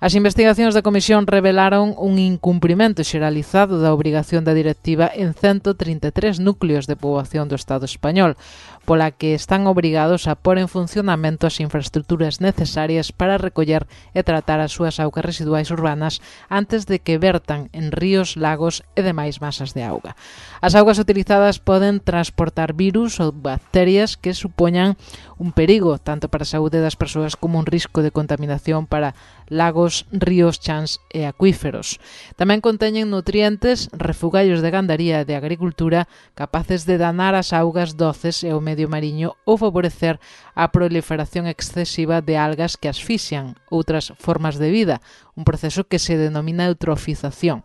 O: As investigacións da Comisión revelaron un incumprimento xeralizado da obrigación da directiva en 133 núcleos de poboación do Estado español pola que están obrigados a pôr en funcionamento as infraestructuras necesarias para recoller e tratar as súas augas residuais urbanas antes de que vertan en ríos, lagos e demais masas de auga. As augas utilizadas poden transportar virus ou bacterias que supoñan un perigo tanto para a saúde das persoas como un risco de contaminación para lagos, ríos, chans e acuíferos. Tamén conteñen nutrientes, refugallos de gandaría e de agricultura capaces de danar as augas doces e o medio medio mariño ou favorecer a proliferación excesiva de algas que asfixian outras formas de vida, un proceso que se denomina eutrofización.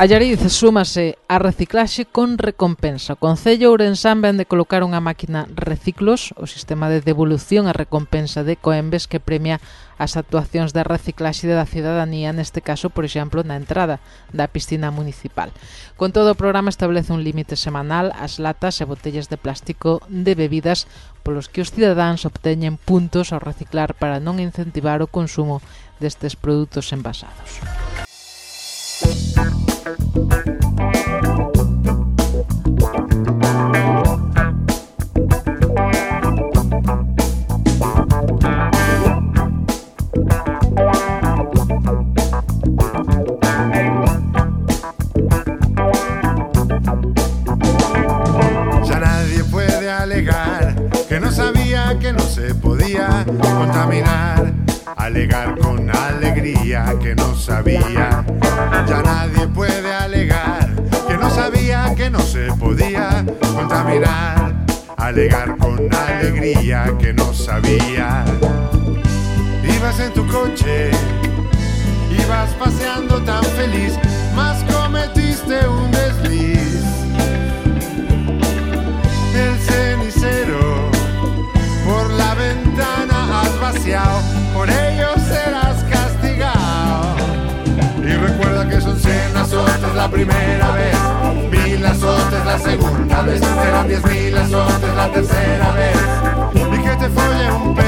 O: A Llariz súmase a reciclaxe con recompensa. O Concello Ourensán ven de colocar unha máquina reciclos, o sistema de devolución e recompensa de Coembes que premia as actuacións de reciclaxe da cidadanía, neste caso, por exemplo, na entrada da piscina municipal. Con todo, o programa establece un límite semanal ás latas e botellas de plástico de bebidas polos que os cidadáns obteñen puntos ao reciclar para non incentivar o consumo destes produtos envasados.
P: Ya nadie puede alegar que no sabía que no se podía contaminar alegar con alegría que no sabía. Ya nadie puede alegar que no sabía que no se podía contaminar. Alegar con alegría que no sabía. Ibas en tu coche, ibas paseando tan feliz, mas cometiste un desliz. El cenicero por la ventana has vaciado, azotes la primera vez, mil azotes la segunda vez, serán diez mil azotes la tercera vez. Y que te folle un pez.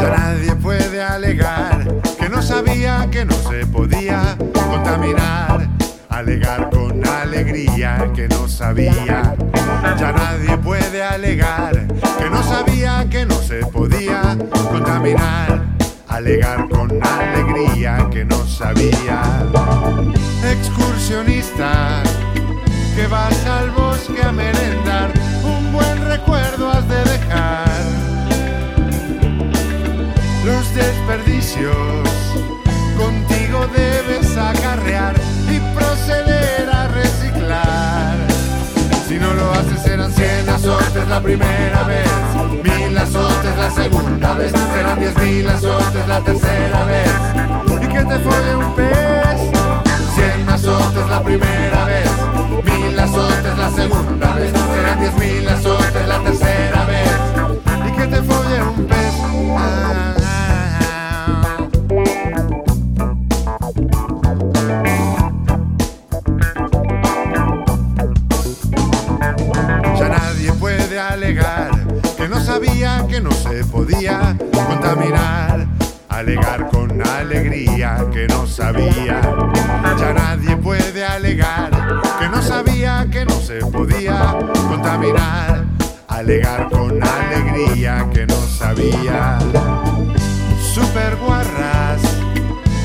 P: Ya nadie puede alegar que no sabía que no se podía contaminar. Alegar con alegría que no sabía. Ya nadie puede alegar que no sabía que no se podía contaminar. Alegar con alegría que no sabía. Excursionista, que vas al bosque a merendar, un buen recuerdo has de dejar los desperdicios contigo debes acarrear y proceder a reciclar. Si no lo haces serán cien azotes la primera vez, mil azotes la segunda vez, serán diez mil azotes la tercera vez. Y que te folle un pez, cien azotes la primera vez, mil azotes la segunda vez, serán diez mil azotes la tercera vez. Y que te folle un pez. Ah, que no se podía contaminar. Alegar con alegría que no sabía. Ya nadie puede alegar que no sabía que no se podía contaminar. Alegar con alegría que no sabía. Super guarras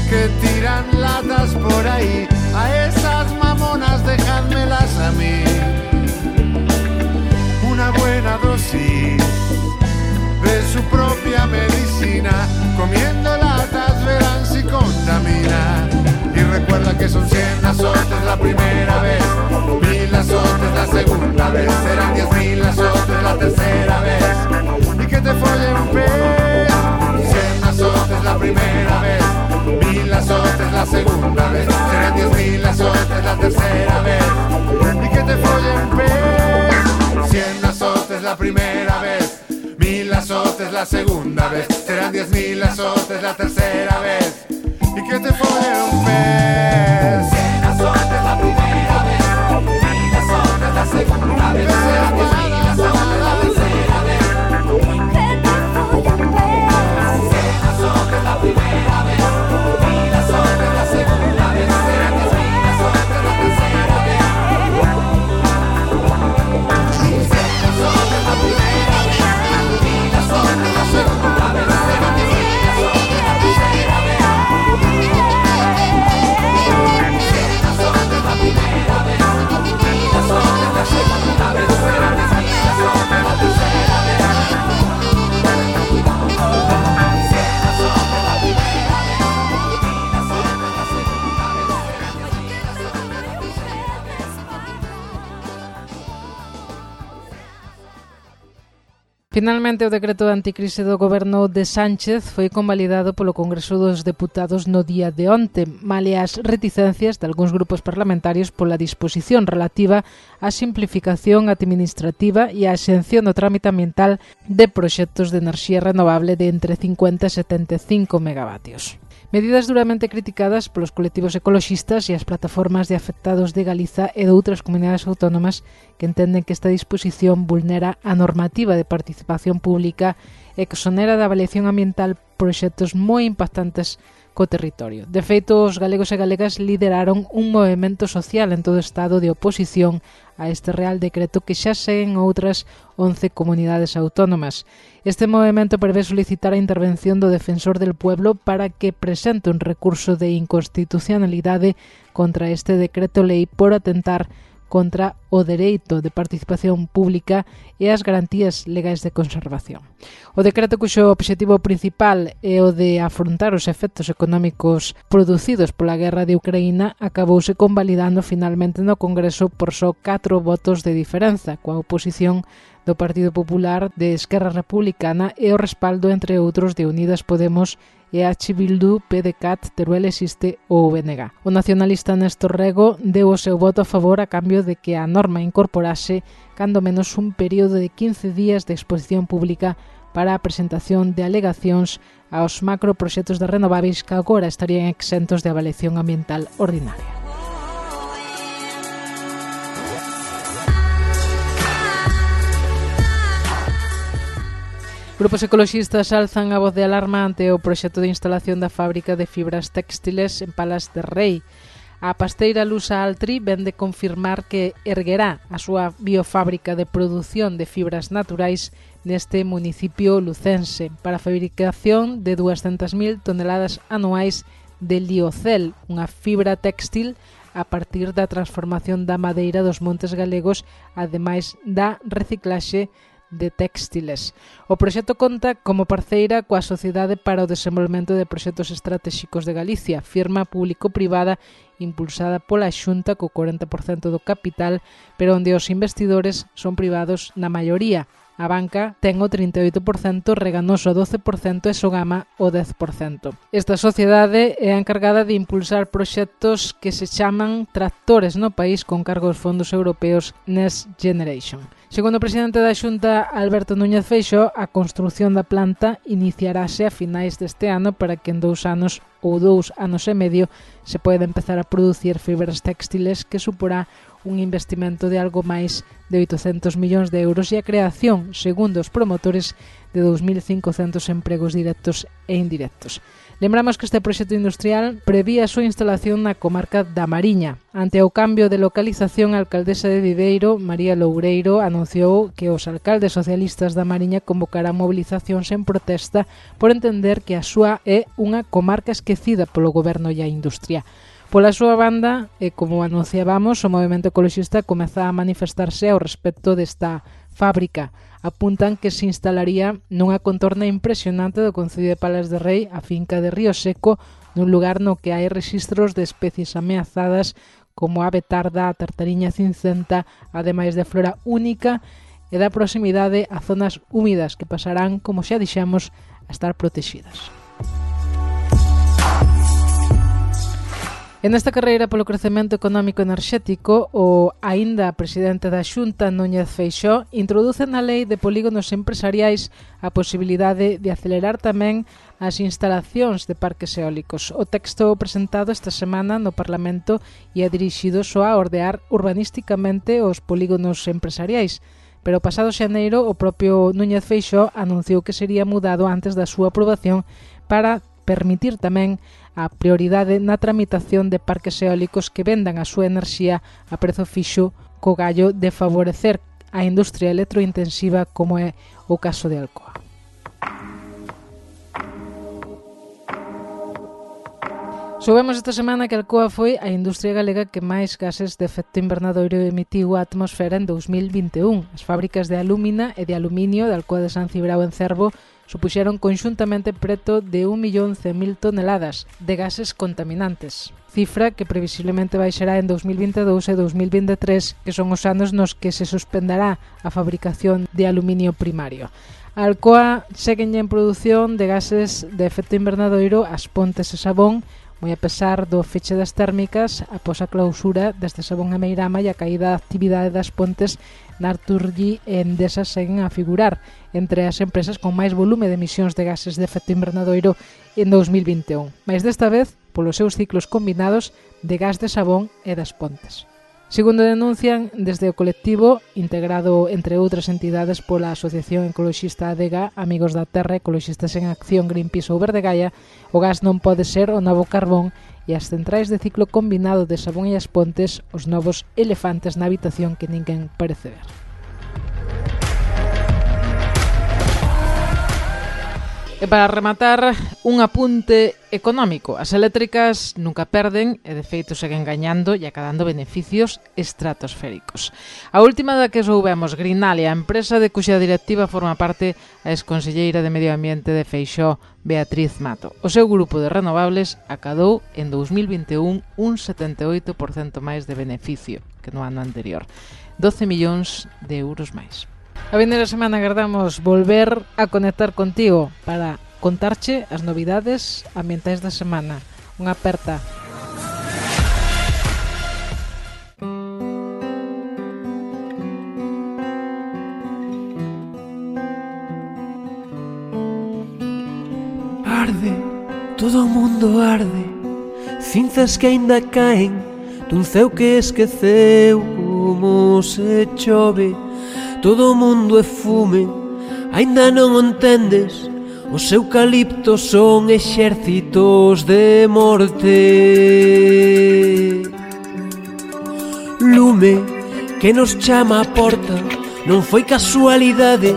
P: que tiran latas por ahí. A esas mamonas dejádmelas a mí una buena dosis Comiendo latas verán si contamina. Y recuerda que son 100 azotes la primera vez, mil azotes la segunda vez, serán 10 mil azotes la tercera vez. Y que te folle un pez, 100 azotes la primera vez, mil azotes la segunda vez, serán 10 mil azotes la tercera vez. Y que te folle un pez. Cien azotes la primera vez, azotes la segunda vez, serán diez mil azotes la tercera vez. Y que te folle un pez. Cien azotes la primera vez, la segunda vez, serán diez mil la tercera vez. soy contable, fuera de esa habitación.
O: Finalmente, o decreto de anticrise do goberno de Sánchez foi convalidado polo Congreso dos Deputados no día de onte, male as reticencias de algúns grupos parlamentarios pola disposición relativa á simplificación administrativa e á exención do trámite ambiental de proxectos de enerxía renovable de entre 50 e 75 megavatios. Medidas duramente criticadas polos colectivos ecoloxistas e as plataformas de afectados de Galiza e de outras comunidades autónomas que entenden que esta disposición vulnera a normativa de participación pública e que sonera da avaliación ambiental proxectos moi impactantes co territorio. De feito, os galegos e galegas lideraron un movimento social en todo o estado de oposición a este Real Decreto que xa seguen outras 11 comunidades autónomas. Este movimento prevé solicitar a intervención do Defensor del Pueblo para que presente un recurso de inconstitucionalidade contra este Decreto Lei por atentar contra o dereito de participación pública e as garantías legais de conservación. O decreto cuxo obxectivo principal é o de afrontar os efectos económicos producidos pola guerra de Ucraína acabouse convalidando finalmente no Congreso por só 4 votos de diferenza coa oposición do Partido Popular de Esquerra Republicana e o respaldo, entre outros, de Unidas Podemos EH Bildu, PDCAT, Teruel existe ou BNG. O nacionalista Néstor Rego deu o seu voto a favor a cambio de que a norma incorporase cando menos un período de 15 días de exposición pública para a presentación de alegacións aos macroproxectos de renováveis que agora estarían exentos de avaliación ambiental ordinaria. Grupos ecoloxistas alzan a voz de alarma ante o proxecto de instalación da fábrica de fibras textiles en Palas de Rei. A pasteira Lusa Altri ven de confirmar que erguerá a súa biofábrica de produción de fibras naturais neste municipio lucense para a fabricación de 200.000 toneladas anuais de liocel, unha fibra textil a partir da transformación da madeira dos montes galegos, ademais da reciclaxe de Téxtiles. O proxecto conta como parceira coa Sociedade para o Desenvolvemento de Proxectos Estratégicos de Galicia, firma público-privada impulsada pola Xunta co 40% do capital, pero onde os investidores son privados na maioría. A banca ten o 38%, Reganoso o 12% e Sogama o 10%. Esta sociedade é a encargada de impulsar proxectos que se chaman tractores no país con cargo aos fondos europeos Next Generation. Segundo o presidente da Xunta, Alberto Núñez Feixo, a construción da planta iniciarase a finais deste ano para que en dous anos ou dous anos e medio se poida empezar a producir fibras textiles que suporá un investimento de algo máis de 800 millóns de euros e a creación, segundo os promotores, de 2.500 empregos directos e indirectos. Lembramos que este proxecto industrial prevía a súa instalación na comarca da Mariña. Ante o cambio de localización, a alcaldesa de Viveiro, María Loureiro, anunciou que os alcaldes socialistas da Mariña convocarán movilizacións en protesta por entender que a súa é unha comarca esquecida polo goberno e a industria. Pola súa banda, e como anunciábamos, o movimento ecologista comeza a manifestarse ao respecto desta fábrica apuntan que se instalaría nunha contorna impresionante do Concello de Palas de Rei a finca de Río Seco nun lugar no que hai registros de especies ameazadas como a betarda, a tartariña cincenta, ademais de flora única e da proximidade a zonas húmidas que pasarán, como xa dixemos, a estar protexidas. En esta carreira polo crecemento económico enerxético, o aínda presidente da Xunta Núñez Feixó introduce na lei de polígonos empresariais a posibilidade de acelerar tamén as instalacións de parques eólicos. O texto presentado esta semana no Parlamento e é dirixido só a ordear urbanísticamente os polígonos empresariais, pero pasado xaneiro o propio Núñez Feixó anunciou que sería mudado antes da súa aprobación para permitir tamén a prioridade na tramitación de parques eólicos que vendan a súa enerxía a prezo fixo co gallo de favorecer a industria electrointensiva como é o caso de Alcoa. Soubemos esta semana que Alcoa foi a industria galega que máis gases de efecto invernadoiro emitiu á atmosfera en 2021. As fábricas de alúmina e de aluminio de Alcoa de San Cibrao en Cervo supuxeron conxuntamente preto de 1.100.000 toneladas de gases contaminantes, cifra que previsiblemente baixará en 2022 e 2023, que son os anos nos que se suspenderá a fabricación de aluminio primario. A Alcoa seguen en produción de gases de efecto invernadoiro as pontes e sabón, moi a pesar do feche das térmicas após a clausura deste sabón a Meirama e a caída da actividade das pontes Naturgy e Endesa seguen a figurar entre as empresas con máis volume de emisións de gases de efecto invernadoiro en 2021, máis desta vez polos seus ciclos combinados de gas de sabón e das pontes. Segundo denuncian desde o colectivo, integrado entre outras entidades pola Asociación Ecologista ADEGA, Amigos da Terra, Ecologistas en Acción, Greenpeace ou Verde Gaia, o gas non pode ser o novo carbón e as centrais de ciclo combinado de Sabón e as Pontes, os novos elefantes na habitación que ninguén parece ver. E para rematar, un apunte económico. As eléctricas nunca perden e, de feito, seguen gañando e acadando beneficios estratosféricos. A última da que soubemos, Grinalia, a empresa de cuxa directiva forma parte a exconselleira de Medio Ambiente de Feixó, Beatriz Mato. O seu grupo de renovables acadou en 2021 un 78% máis de beneficio que no ano anterior. 12 millóns de euros máis. A vindeira semana agardamos volver a conectar contigo para contarche as novidades ambientais da semana. Unha aperta.
Q: Arde, todo o mundo arde Cinzas que aínda caen Dun ceu que esqueceu como se chove todo o mundo é fume Ainda non entendes. Os eucaliptos son exércitos de morte. Lume que nos chama a porta Non foi casualidade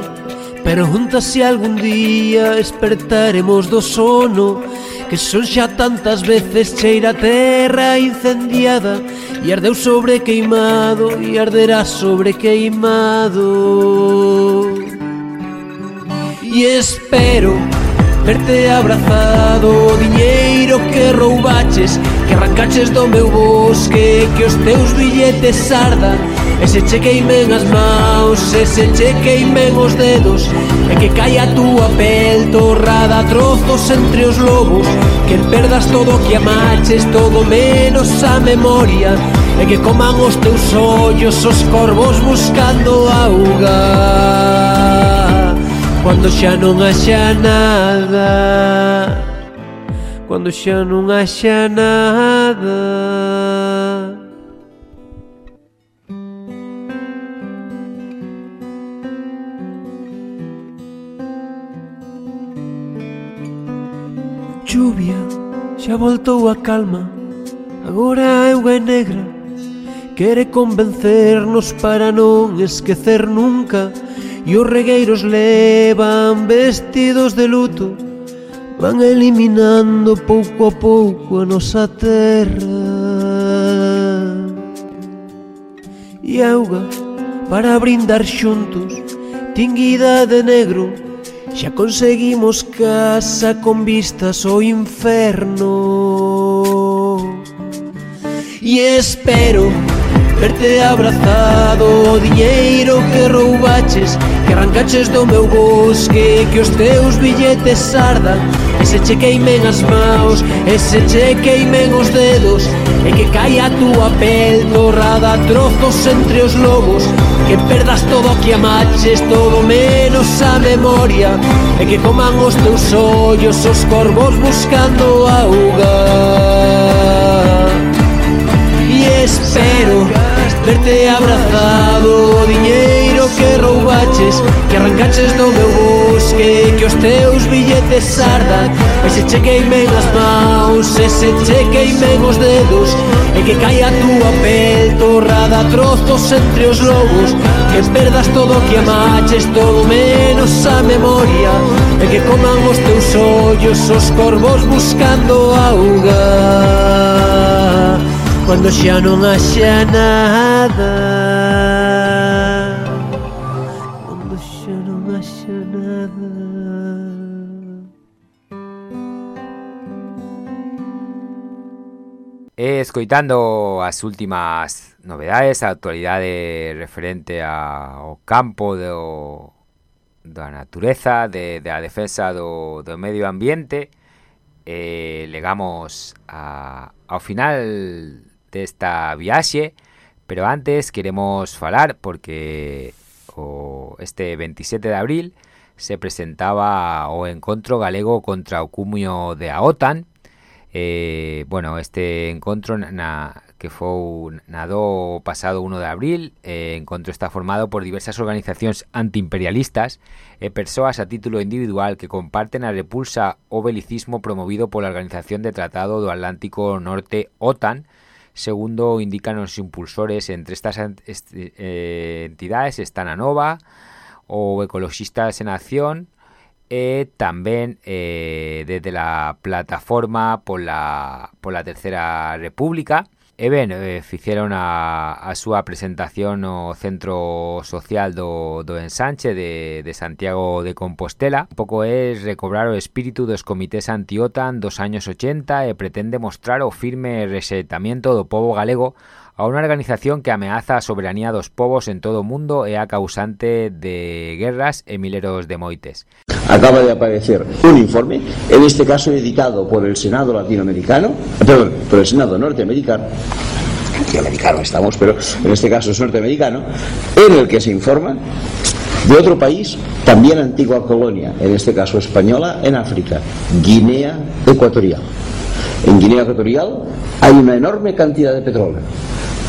Q: Pero juntas se algún día despertaremos do sono Que son xa tantas veces cheira terra incendiada E ardeu sobre queimado e arderá sobre queimado. E espero verte abrazado o diñeiro que roubaches Que arrancaches do meu bosque Que os teus billetes ardan E se chequei ben as maus, e se chequei ben os dedos E que caia a túa pel torrada a trozos entre os lobos Que perdas todo o que amaches, todo menos a memoria E que coman os teus ollos os corvos buscando auga. Cuando xa non haxa nada Cuando xa non haxa nada. chuvia xa voltou a calma. Agora a auga é negra Quere convencernos para non esquecer nunca. E os regueiros levan vestidos de luto Van eliminando pouco a pouco a nosa terra. E auga para brindar xuntos Tinguida de negro Xa conseguimos casa con vistas ao inferno. E espero verte abrazado o dinheiro que roubaches Que arrancaches do meu bosque Que os teus billetes ardan E se che queimen as maus E se che queimen os dedos E que caia a túa pel torrada Trozos entre os lobos. Que perdas todo que amaches, todo menos a memoria E que coman os teus ollos os corvos buscando auga. E espero verte abrazado o dinheiro que roubaches Que arrancaches do meu bosque Que os teus billetes ardan. E se che queimen as maus E se che queimen os dedos E que caia a tua pel Torrada a trozos entre os lobos. Que perdas todo o que amaches Todo menos a memoria E que coman os teus ollos Os corvos buscando auga. Cando xa non haxa nada.
D: Escoitando as últimas novedades, a actualidade referente ao campo do, da natureza, de, de a defensa do, medio ambiente, eh, legamos a, ao final desta pero antes queremos falar porque este 27 de abril se presentaba o encontro galego contra o de a OTAN eh, bueno, este encontro na, que fou na do pasado 1 de abril eh, está formado por diversas organizacións antiimperialistas e a título individual que comparten a repulsa o belicismo promovido pola Organización de Tratado do Atlántico Norte OTAN segundo indican os impulsores. Entre estas eh, entidades están a Nova o Ecologistas en Acción Eh, e tamén eh, desde la plataforma pola, pola Terceira República e ben, eh, fixeron eh, a, a súa presentación no Centro Social do, do Ensanche de, de Santiago de Compostela un pouco é recobrar o espírito dos comités anti-OTAN dos años 80 e eh, pretende mostrar o firme resetamiento do povo galego a unha organización que ameaza a soberanía dos povos en todo o mundo e a causante de guerras e mileros de moites.
R: Acaba de aparecer un informe, en este caso editado por el Senado latinoamericano, perdón, por el Senado norteamericano, latinoamericano estamos, pero en este caso es norteamericano, en el que se informa de otro país, también antigua colonia, en este caso española, en África, Guinea Ecuatorial. En Guinea Ecuatorial hay una enorme cantidad de petróleo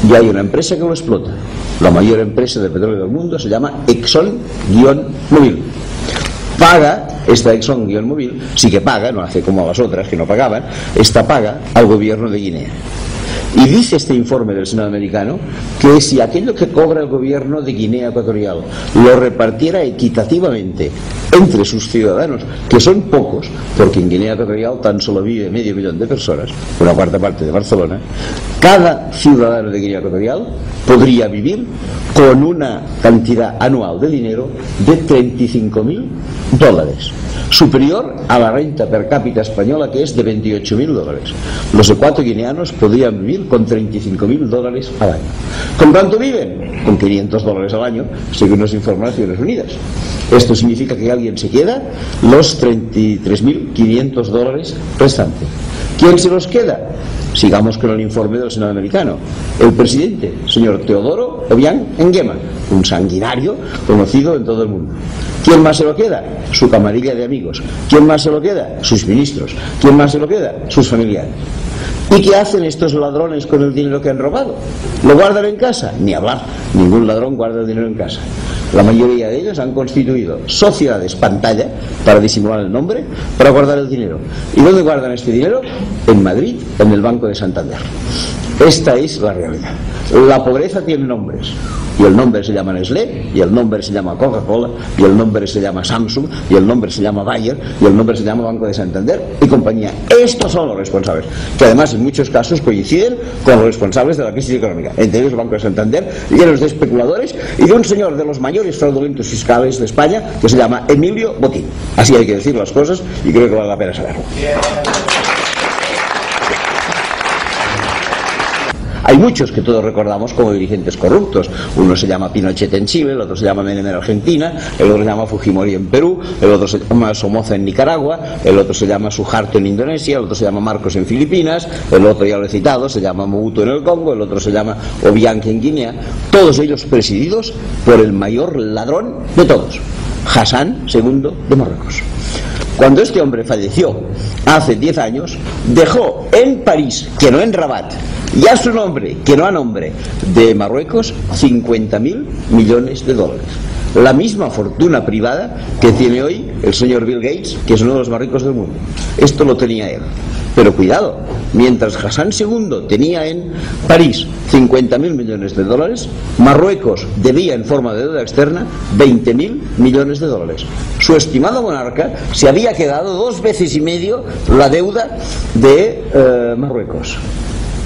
R: y hay una empresa que lo explota. La mayor empresa de petróleo del mundo se llama Exxon-Mobil. Paga esta Exxon-Mobil, sí que paga, no hace como las otras que no pagaban, esta paga al gobierno de Guinea. Y dice este informe del Senado americano que si aquello que cobra el gobierno de Guinea Ecuatorial lo repartiera equitativamente entre sus ciudadanos, que son pocos, porque en Guinea Ecuatorial tan solo vive medio millón de personas, una cuarta parte de Barcelona, cada ciudadano de Guinea Ecuatorial podría vivir con una cantidad anual de dinero de 35 mil dólares superior a la renta per cápita española que es de 28.000 dólares. Los ecuatoguineanos podrían vivir con 35.000 dólares al año. ¿Con cuánto viven? Con 500 dólares al año, según las informaciones Unidas. Esto significa que alguien se queda los 33.500 dólares restantes. ¿Quién se los queda? Sigamos con el informe del Senado americano. El presidente, señor Teodoro Obiang Nguema, un sanguinario conocido en todo el mundo. ¿Quién más se lo queda? Su camarilla de amigos. ¿Quién más se lo queda? Sus ministros. ¿Quién más se lo queda? Sus familiares. ¿Y qué hacen estos ladrones con el dinero que han robado? ¿Lo guardan en casa? Ni hablar. Ningún ladrón guarda el dinero en casa. La mayoría de ellos han constituido sociedades pantalla para disimular el nombre, para guardar el dinero. ¿Y dónde guardan este dinero? En Madrid, en el Banco de Santander. Esta es la realidad. La pobreza tiene nombres. Y el nombre se llama Nestlé, y el nombre se llama Coca-Cola, y el nombre se llama Samsung, y el nombre se llama Bayer, y el nombre se llama Banco de Santander y compañía. Estos son los responsables, que además en muchos casos coinciden con los responsables de la crisis económica, entre ellos el Banco de Santander, llenos de especuladores y de un señor de los mayores fraudulentos fiscales de España que se llama Emilio Botín. Así hay que decir las cosas y creo que vale la pena saberlo. Hay muchos que todos recordamos como dirigentes corruptos. Uno se llama Pinochet en Chile, el otro se llama Menem en Argentina, el otro se llama Fujimori en Perú, el otro se llama Somoza en Nicaragua, el otro se llama Suharto en Indonesia, el otro se llama Marcos en Filipinas, el otro ya lo he citado, se llama Mobutu en el Congo, el otro se llama Obianque en Guinea, todos ellos presididos por el mayor ladrón de todos, Hassan II de Marruecos. Cuando este hombre falleció hace 10 años, dejó en París, que no en Rabat, y a su nombre, que no a nombre de Marruecos, 50.000 millones de dólares. La misma fortuna privada que tiene hoy el señor Bill Gates, que es uno de los más ricos del mundo. Esto lo tenía él. Pero cuidado, mientras Hassan II tenía en París 50.000 millones de dólares, Marruecos debía en forma de deuda externa 20.000 millones de dólares. Su estimado monarca se había quedado dos veces y medio la deuda de eh, Marruecos.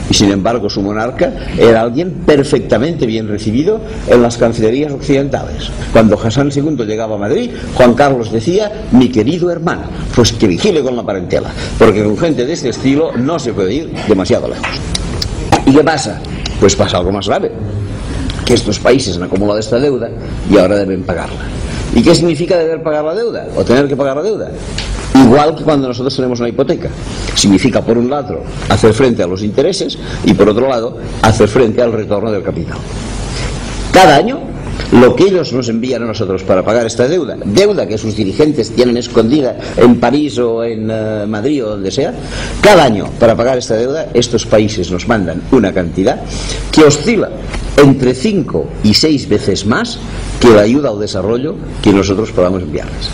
R: Y sin embargo su monarca era alguien perfectamente bien recibido en las cancillerías occidentales. Cuando Hassan II llegaba a Madrid, Juan Carlos decía, mi querido hermano, pues que vigile con la parentela, porque con gente de este estilo no se puede ir demasiado lejos. ¿Y qué pasa? Pues pasa algo más grave, que estos países han acumulado esta deuda y ahora deben pagarla. ¿Y qué significa deber pagar la deuda o tener que pagar la deuda? Igual que cuando nosotros tenemos una hipoteca. Significa, por un lado, hacer frente a los intereses y, por otro lado, hacer frente al retorno del capital. Cada año lo que ellos nos envían a nosotros para pagar esta deuda, deuda que sus dirigentes tienen escondida en París o en uh, Madrid o donde sea, cada año para pagar esta deuda estos países nos mandan una cantidad que oscila entre 5 y 6 veces más que la ayuda al desarrollo que nosotros podamos enviarles.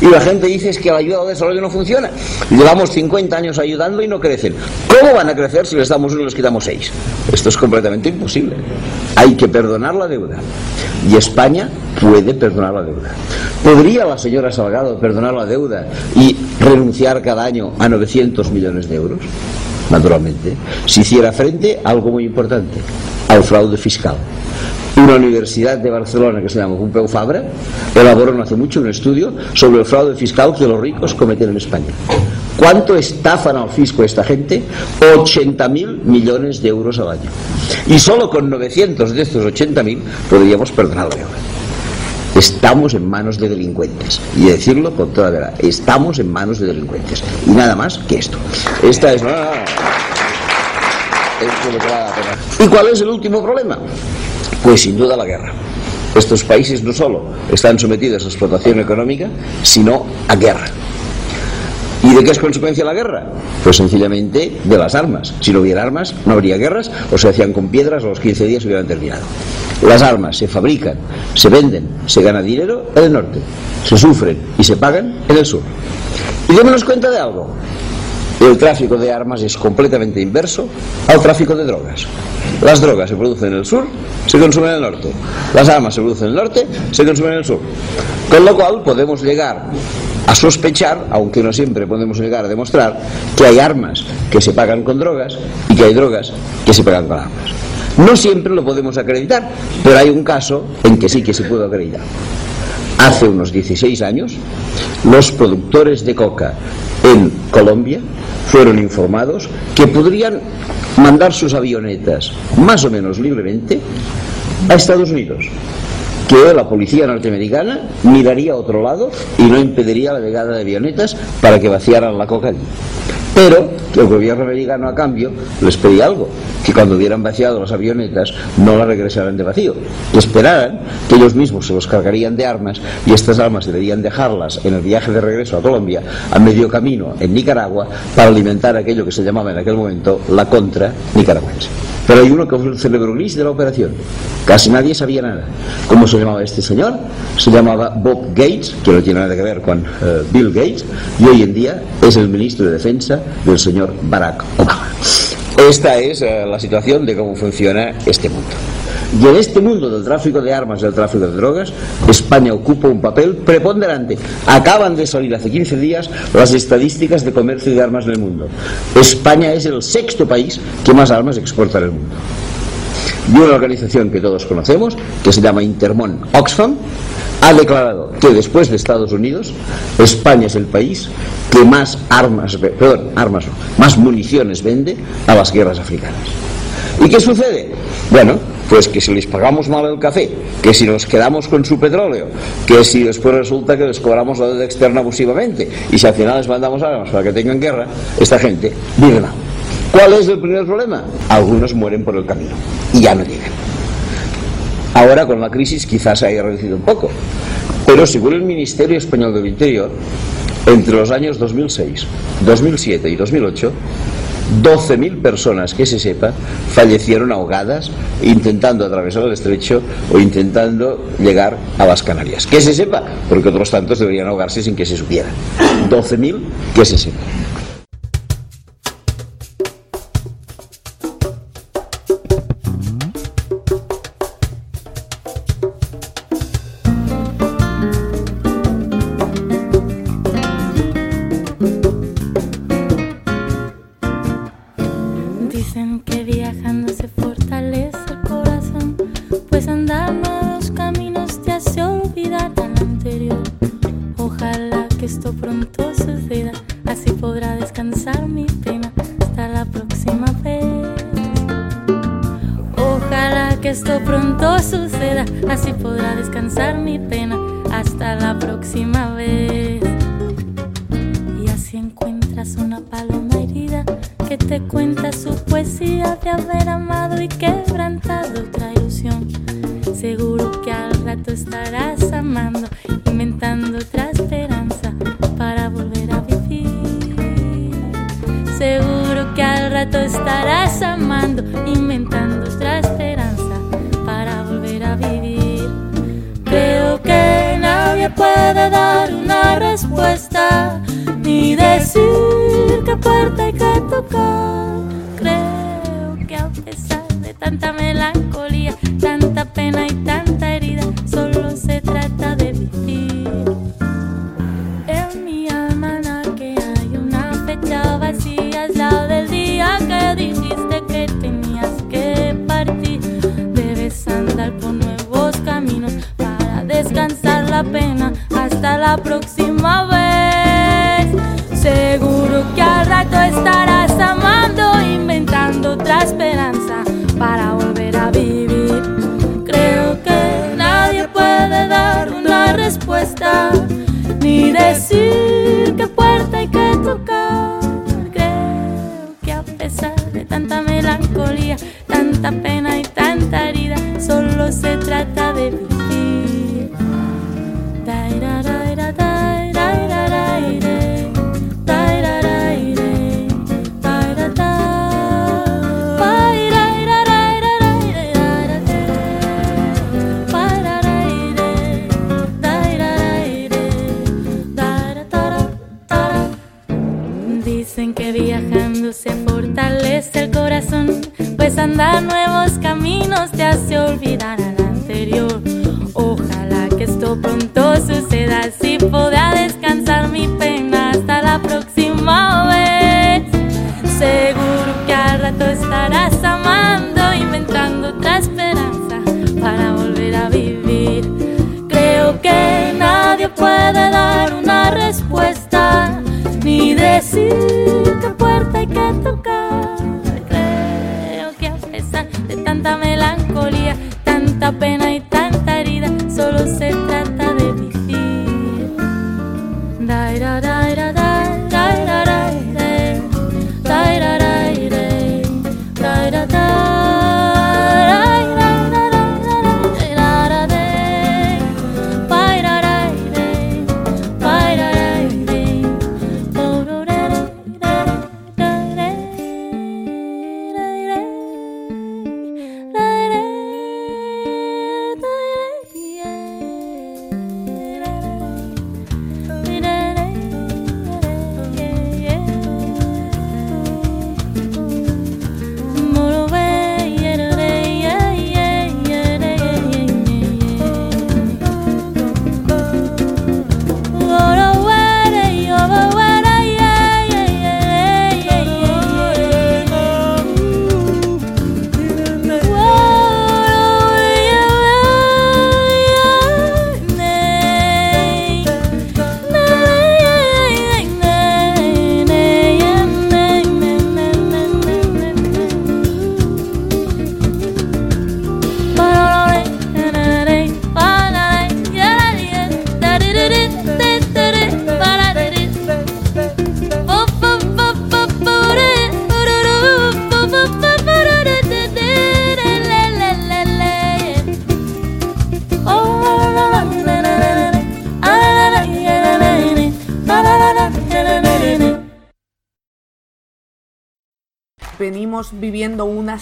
R: Y la gente dice es que la ayuda al desarrollo no funciona. Llevamos 50 años ayudando y no crecen. ¿Cómo van a crecer si les damos uno y les quitamos seis? Esto es completamente imposible. Hay que perdonar la deuda. Y España puede perdonar la deuda. ¿Podría la señora Salgado perdonar la deuda y renunciar cada año a 900 millones de euros? Naturalmente. Si hiciera frente a algo muy importante, al fraude fiscal una universidad de Barcelona que se llama Pompeu Fabra elaboró no hace mucho un estudio sobre el fraude fiscal que los ricos cometen en España. ¿Cuánto estafan al fisco esta gente? 80.000 millones de euros al año. Y solo con 900 de estos 80.000 podríamos perdonar la deuda. Estamos en manos de delincuentes. Y decirlo con toda verdad, estamos en manos de delincuentes. Y nada más que esto. Esta es... Que vale la pena. ¿Y cuál es el último problema? Pues sin duda la guerra. Estos países no solo están sometidos a explotación económica, sino a guerra. ¿Y de qué es consecuencia la guerra? Pues sencillamente de las armas. Si no hubiera armas, no habría guerras o se hacían con piedras a los 15 días hubieran terminado. Las armas se fabrican, se venden, se gana dinero en el norte, se sufren y se pagan en el sur. Y démonos cuenta de algo. El tráfico de armas es completamente inverso al tráfico de drogas. Las drogas se producen en el sur, se consumen en el norte. Las armas se producen en el norte, se consumen en el sur. Con lo cual podemos llegar a sospechar, aunque no siempre podemos llegar a demostrar, que hay armas que se pagan con drogas y que hay drogas que se pagan con armas. No siempre lo podemos acreditar, pero hay un caso en que sí que se puede acreditar. Hace unos 16 años, los productores de coca en Colombia fueron informados que podrían mandar sus avionetas más o menos libremente a Estados Unidos que la policía norteamericana miraría a otro lado y no impediría la llegada de avionetas para que vaciaran la coca allí. Pero el gobierno americano a cambio les pedía algo, que cuando hubieran vaciado las avionetas no las regresaran de vacío, que esperaran que ellos mismos se los cargarían de armas y estas armas deberían dejarlas en el viaje de regreso a Colombia a medio camino en Nicaragua para alimentar aquello que se llamaba en aquel momento la contra nicaragüense. Pero hay uno que fue el cerebro gris de la operación. Casi nadie sabía nada. ¿Cómo se llamaba este señor? Se llamaba Bob Gates, que no tiene nada que ver con uh, Bill Gates, y hoy en día es el ministro de Defensa del señor Barack Obama. Esta es uh, la situación de cómo funciona este mundo. Y en este mundo del tráfico de armas del tráfico de drogas, España ocupa un papel preponderante. Acaban de salir hace 15 días las estadísticas de comercio de armas en el mundo. España es el sexto país que más armas exporta en el mundo. Y una organización que todos conocemos, que se llama Intermon Oxfam, ha declarado que después de Estados Unidos, España es el país que más armas, perdón, armas, más municiones vende a las guerras africanas. ¿Y qué sucede? Bueno, pues que si les pagamos mal el café, que si nos quedamos con su petróleo, que si después resulta que les cobramos la deuda externa abusivamente y si al final les mandamos armas para que tengan guerra, esta gente vive mal. ¿Cuál es el primer problema? Algunos mueren por el camino y ya no llegan. Ahora con la crisis quizás se haya reducido un poco, pero según el Ministerio Español del Interior, entre los años 2006, 2007 y 2008, 12.000 personas que se sepa fallecieron ahogadas intentando atravesar el estrecho o intentando llegar a las Canarias. Que se sepa, porque otros tantos deberían ahogarse sin que se supiera. 12.000 que se sepa.
S: tanta pena y tanta herida, solo se trata de vivir. Dicen que viajando se fortalece el corazón pues andar nuevos caminos te hace olvidar.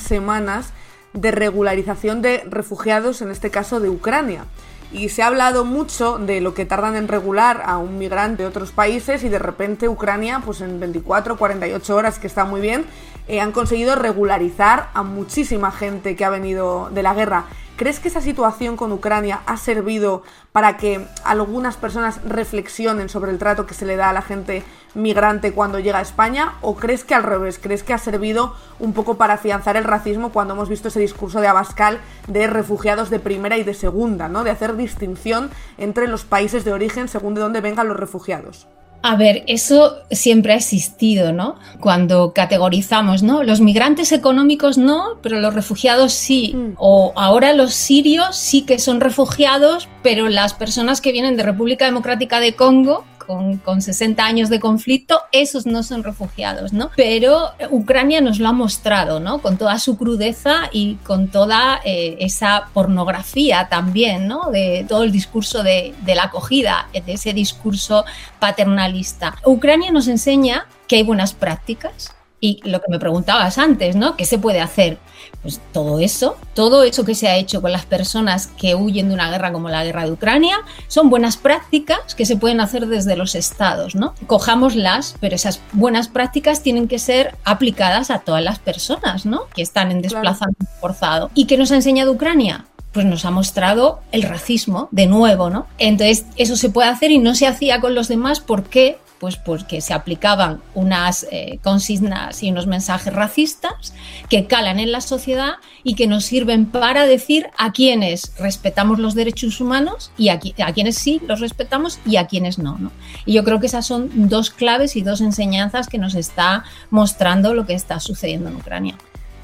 T: semanas de regularización de refugiados, en este caso de Ucrania. Y se ha hablado mucho de lo que tardan en regular a un migrante de otros países y de repente Ucrania, pues en 24, 48 horas, que está muy bien, eh, han conseguido regularizar a muchísima gente que ha venido de la guerra. ¿Crees que esa situación con Ucrania ha servido para que algunas personas reflexionen sobre el trato que se le da a la gente migrante cuando llega a España? ¿O crees que al revés? ¿Crees que ha servido un poco para afianzar el racismo cuando hemos visto ese discurso de Abascal de refugiados de primera y de segunda, ¿no? De hacer distinción entre los países de origen según de dónde vengan los refugiados.
U: A ver, eso siempre ha existido, ¿no? Cuando categorizamos, ¿no? Los migrantes económicos no, pero los refugiados sí. Mm. O ahora los sirios sí que son refugiados, pero las personas que vienen de República Democrática de Congo con, 60 años de conflicto, esos no son refugiados, ¿no? Pero Ucrania nos lo ha mostrado, ¿no? Con toda su crudeza y con toda eh, esa pornografía también, ¿no? De todo el discurso de, de la acogida, de ese discurso paternalista. Ucrania nos enseña que hay buenas prácticas, y lo que me preguntabas antes, ¿no? ¿Qué se puede hacer? Pues todo eso, todo eso que se ha hecho con las personas que huyen de una guerra como la guerra de Ucrania, son buenas prácticas que se pueden hacer desde los estados, ¿no? Cojámoslas, pero esas buenas prácticas tienen que ser aplicadas a todas las personas, ¿no? Que están en desplazamiento forzado. ¿Y qué nos ha enseñado Ucrania? pues nos ha mostrado el racismo de nuevo, ¿no? Entonces, eso se puede hacer y no se hacía con los demás, ¿por qué? Pues porque se aplicaban unas eh, consignas y unos mensajes racistas que calan en la sociedad y que nos sirven para decir a quienes respetamos los derechos humanos y a, a quienes sí los respetamos y a quienes no, no. Y yo creo que esas son dos claves y dos enseñanzas que nos está mostrando lo que está sucediendo en Ucrania.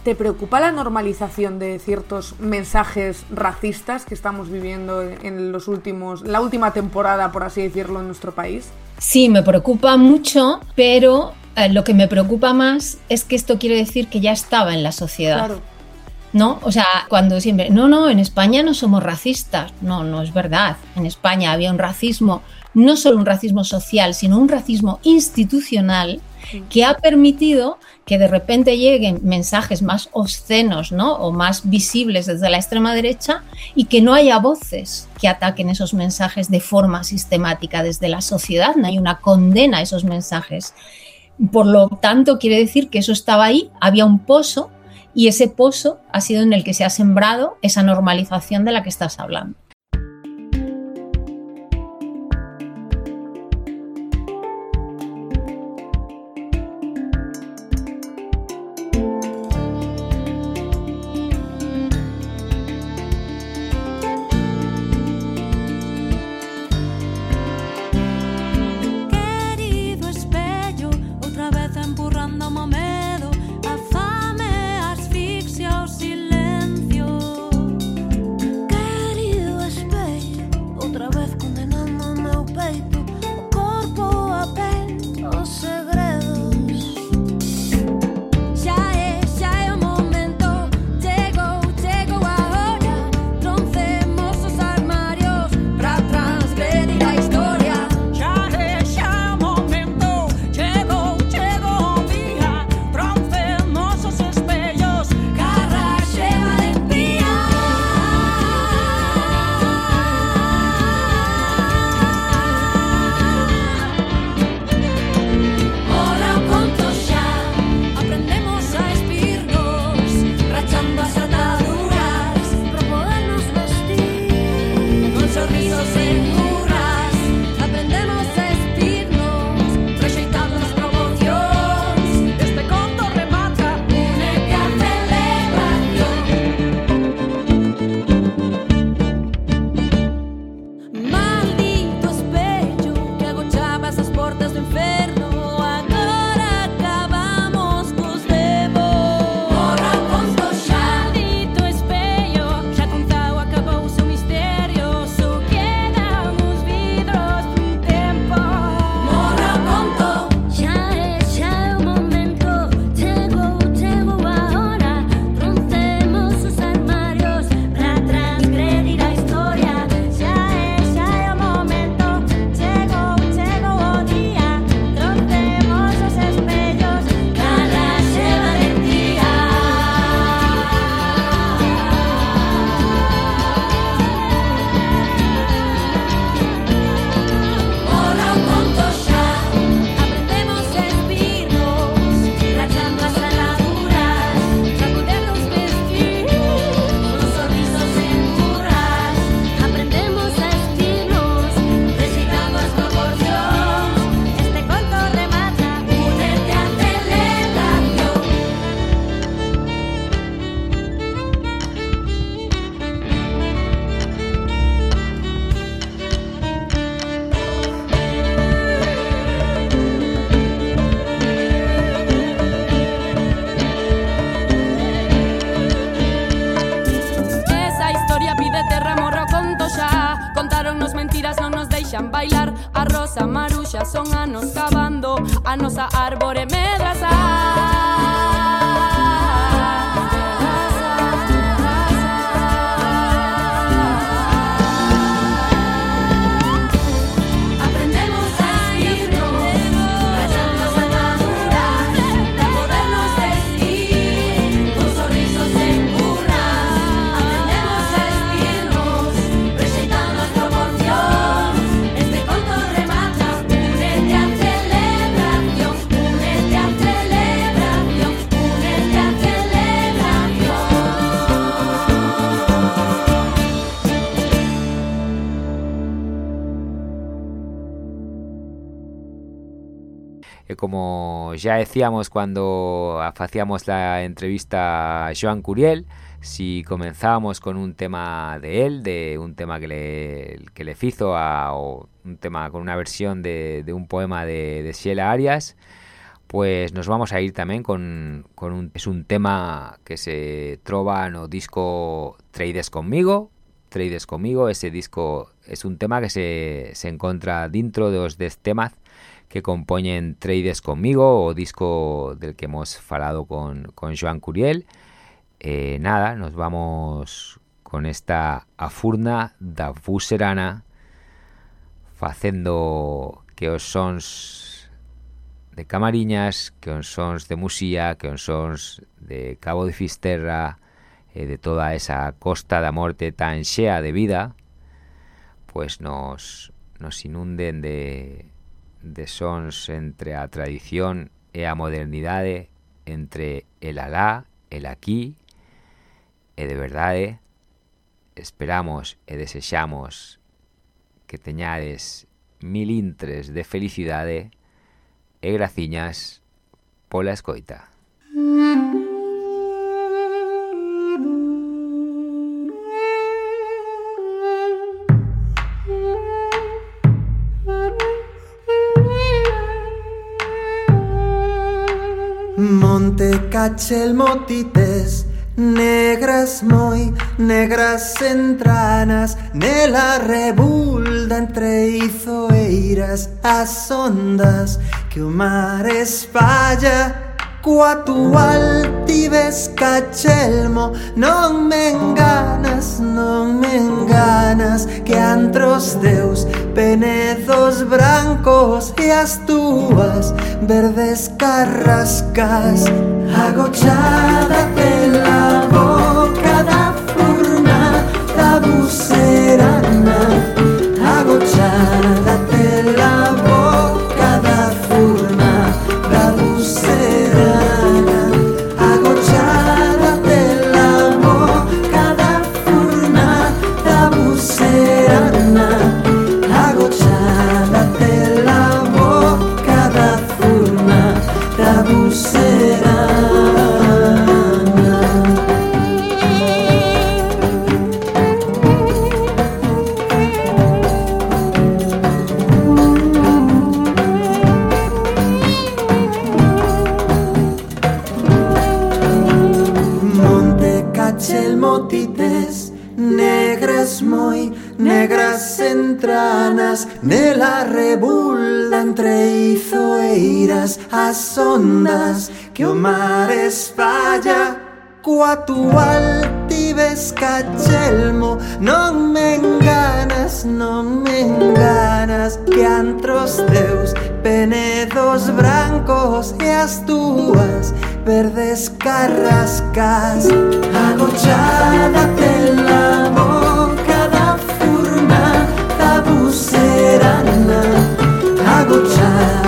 T: ¿Te preocupa la normalización de ciertos mensajes racistas que estamos viviendo en los últimos, la última temporada, por así decirlo, en nuestro país?
U: Sí, me preocupa mucho, pero eh, lo que me preocupa más es que esto quiere decir que ya estaba en la sociedad. Claro. ¿no? O sea, cuando siempre, no, no, en España no somos racistas. No, no es verdad. En España había un racismo, no solo un racismo social, sino un racismo institucional que ha permitido que de repente lleguen mensajes más obscenos ¿no? o más visibles desde la extrema derecha y que no haya voces que ataquen esos mensajes de forma sistemática desde la sociedad, no hay una condena a esos mensajes. Por lo tanto, quiere decir que eso estaba ahí, había un pozo y ese pozo ha sido en el que se ha sembrado esa normalización de la que estás hablando.
D: Ya decíamos cuando hacíamos la entrevista a Joan Curiel, si comenzábamos con un tema de él, de un tema que le, que le hizo a, o un tema con una versión de, de un poema de, de Sheila Arias, pues nos vamos a ir también con, con un, es un tema que se trova no disco Trades conmigo, Trades conmigo, ese disco es un tema que se, se encuentra dentro de los 10 temas que compoñen Trades conmigo o disco del que hemos falado con, con Joan Curiel. Eh, nada, nos vamos con esta afurna da Buserana facendo que os sons de Camariñas, que os sons de Musía, que os sons de Cabo de Fisterra, eh, de toda esa costa da morte tan xea de vida, pues nos, nos inunden de, de sons entre a tradición e a modernidade, entre el alá, el aquí, e de verdade esperamos e desexamos que teñades mil intres de felicidade e graciñas pola escoita.
C: Mm -hmm. Negras moi, negras entranas Nela rebulda entre izoeiras As ondas que o mar espalla Coa túa altivez cachelmo. Non me enganas, non me enganas. Que antros deus penezos brancos. E as verdes carrascas. Agochada pela boca da furna Da bucerana. Agochada Nela rebulda entre izoeiras As ondas que o mar espalla Coa túa altivez cachelmo Non me enganas, non me enganas Que antros teus penedos brancos E as túas verdes carrascas Agochada pela boca da furna Da 사랑은 하고자.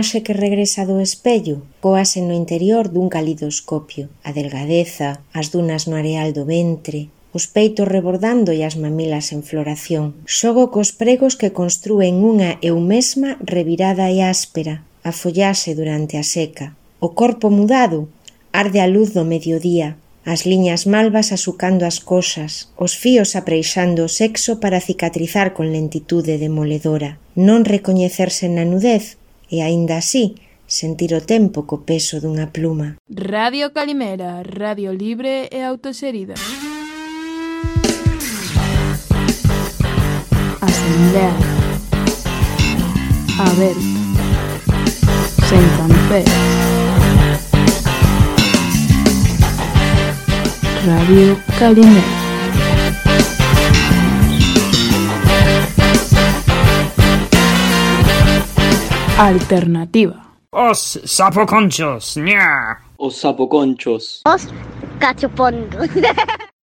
V: imaxe que regresa do espello coase no interior dun calidoscopio, a delgadeza, as dunas no areal do ventre, os peitos rebordando e as mamilas en floración. Xogo cos pregos que construen unha eu mesma revirada e áspera, a follase durante a seca. O corpo mudado arde a luz do mediodía, as liñas malvas asucando as cosas, os fíos apreixando o sexo para cicatrizar con lentitude demoledora. Non recoñecerse na nudez e aínda así sentir o tempo co peso dunha pluma.
A: Radio Calimera, radio libre e autoxerida. Asamblea ver. Sen tampés Radio Calimera Alternativa.
W: Os sapoconchos, ña.
J: Os sapoconchos.
I: Os cachopondos.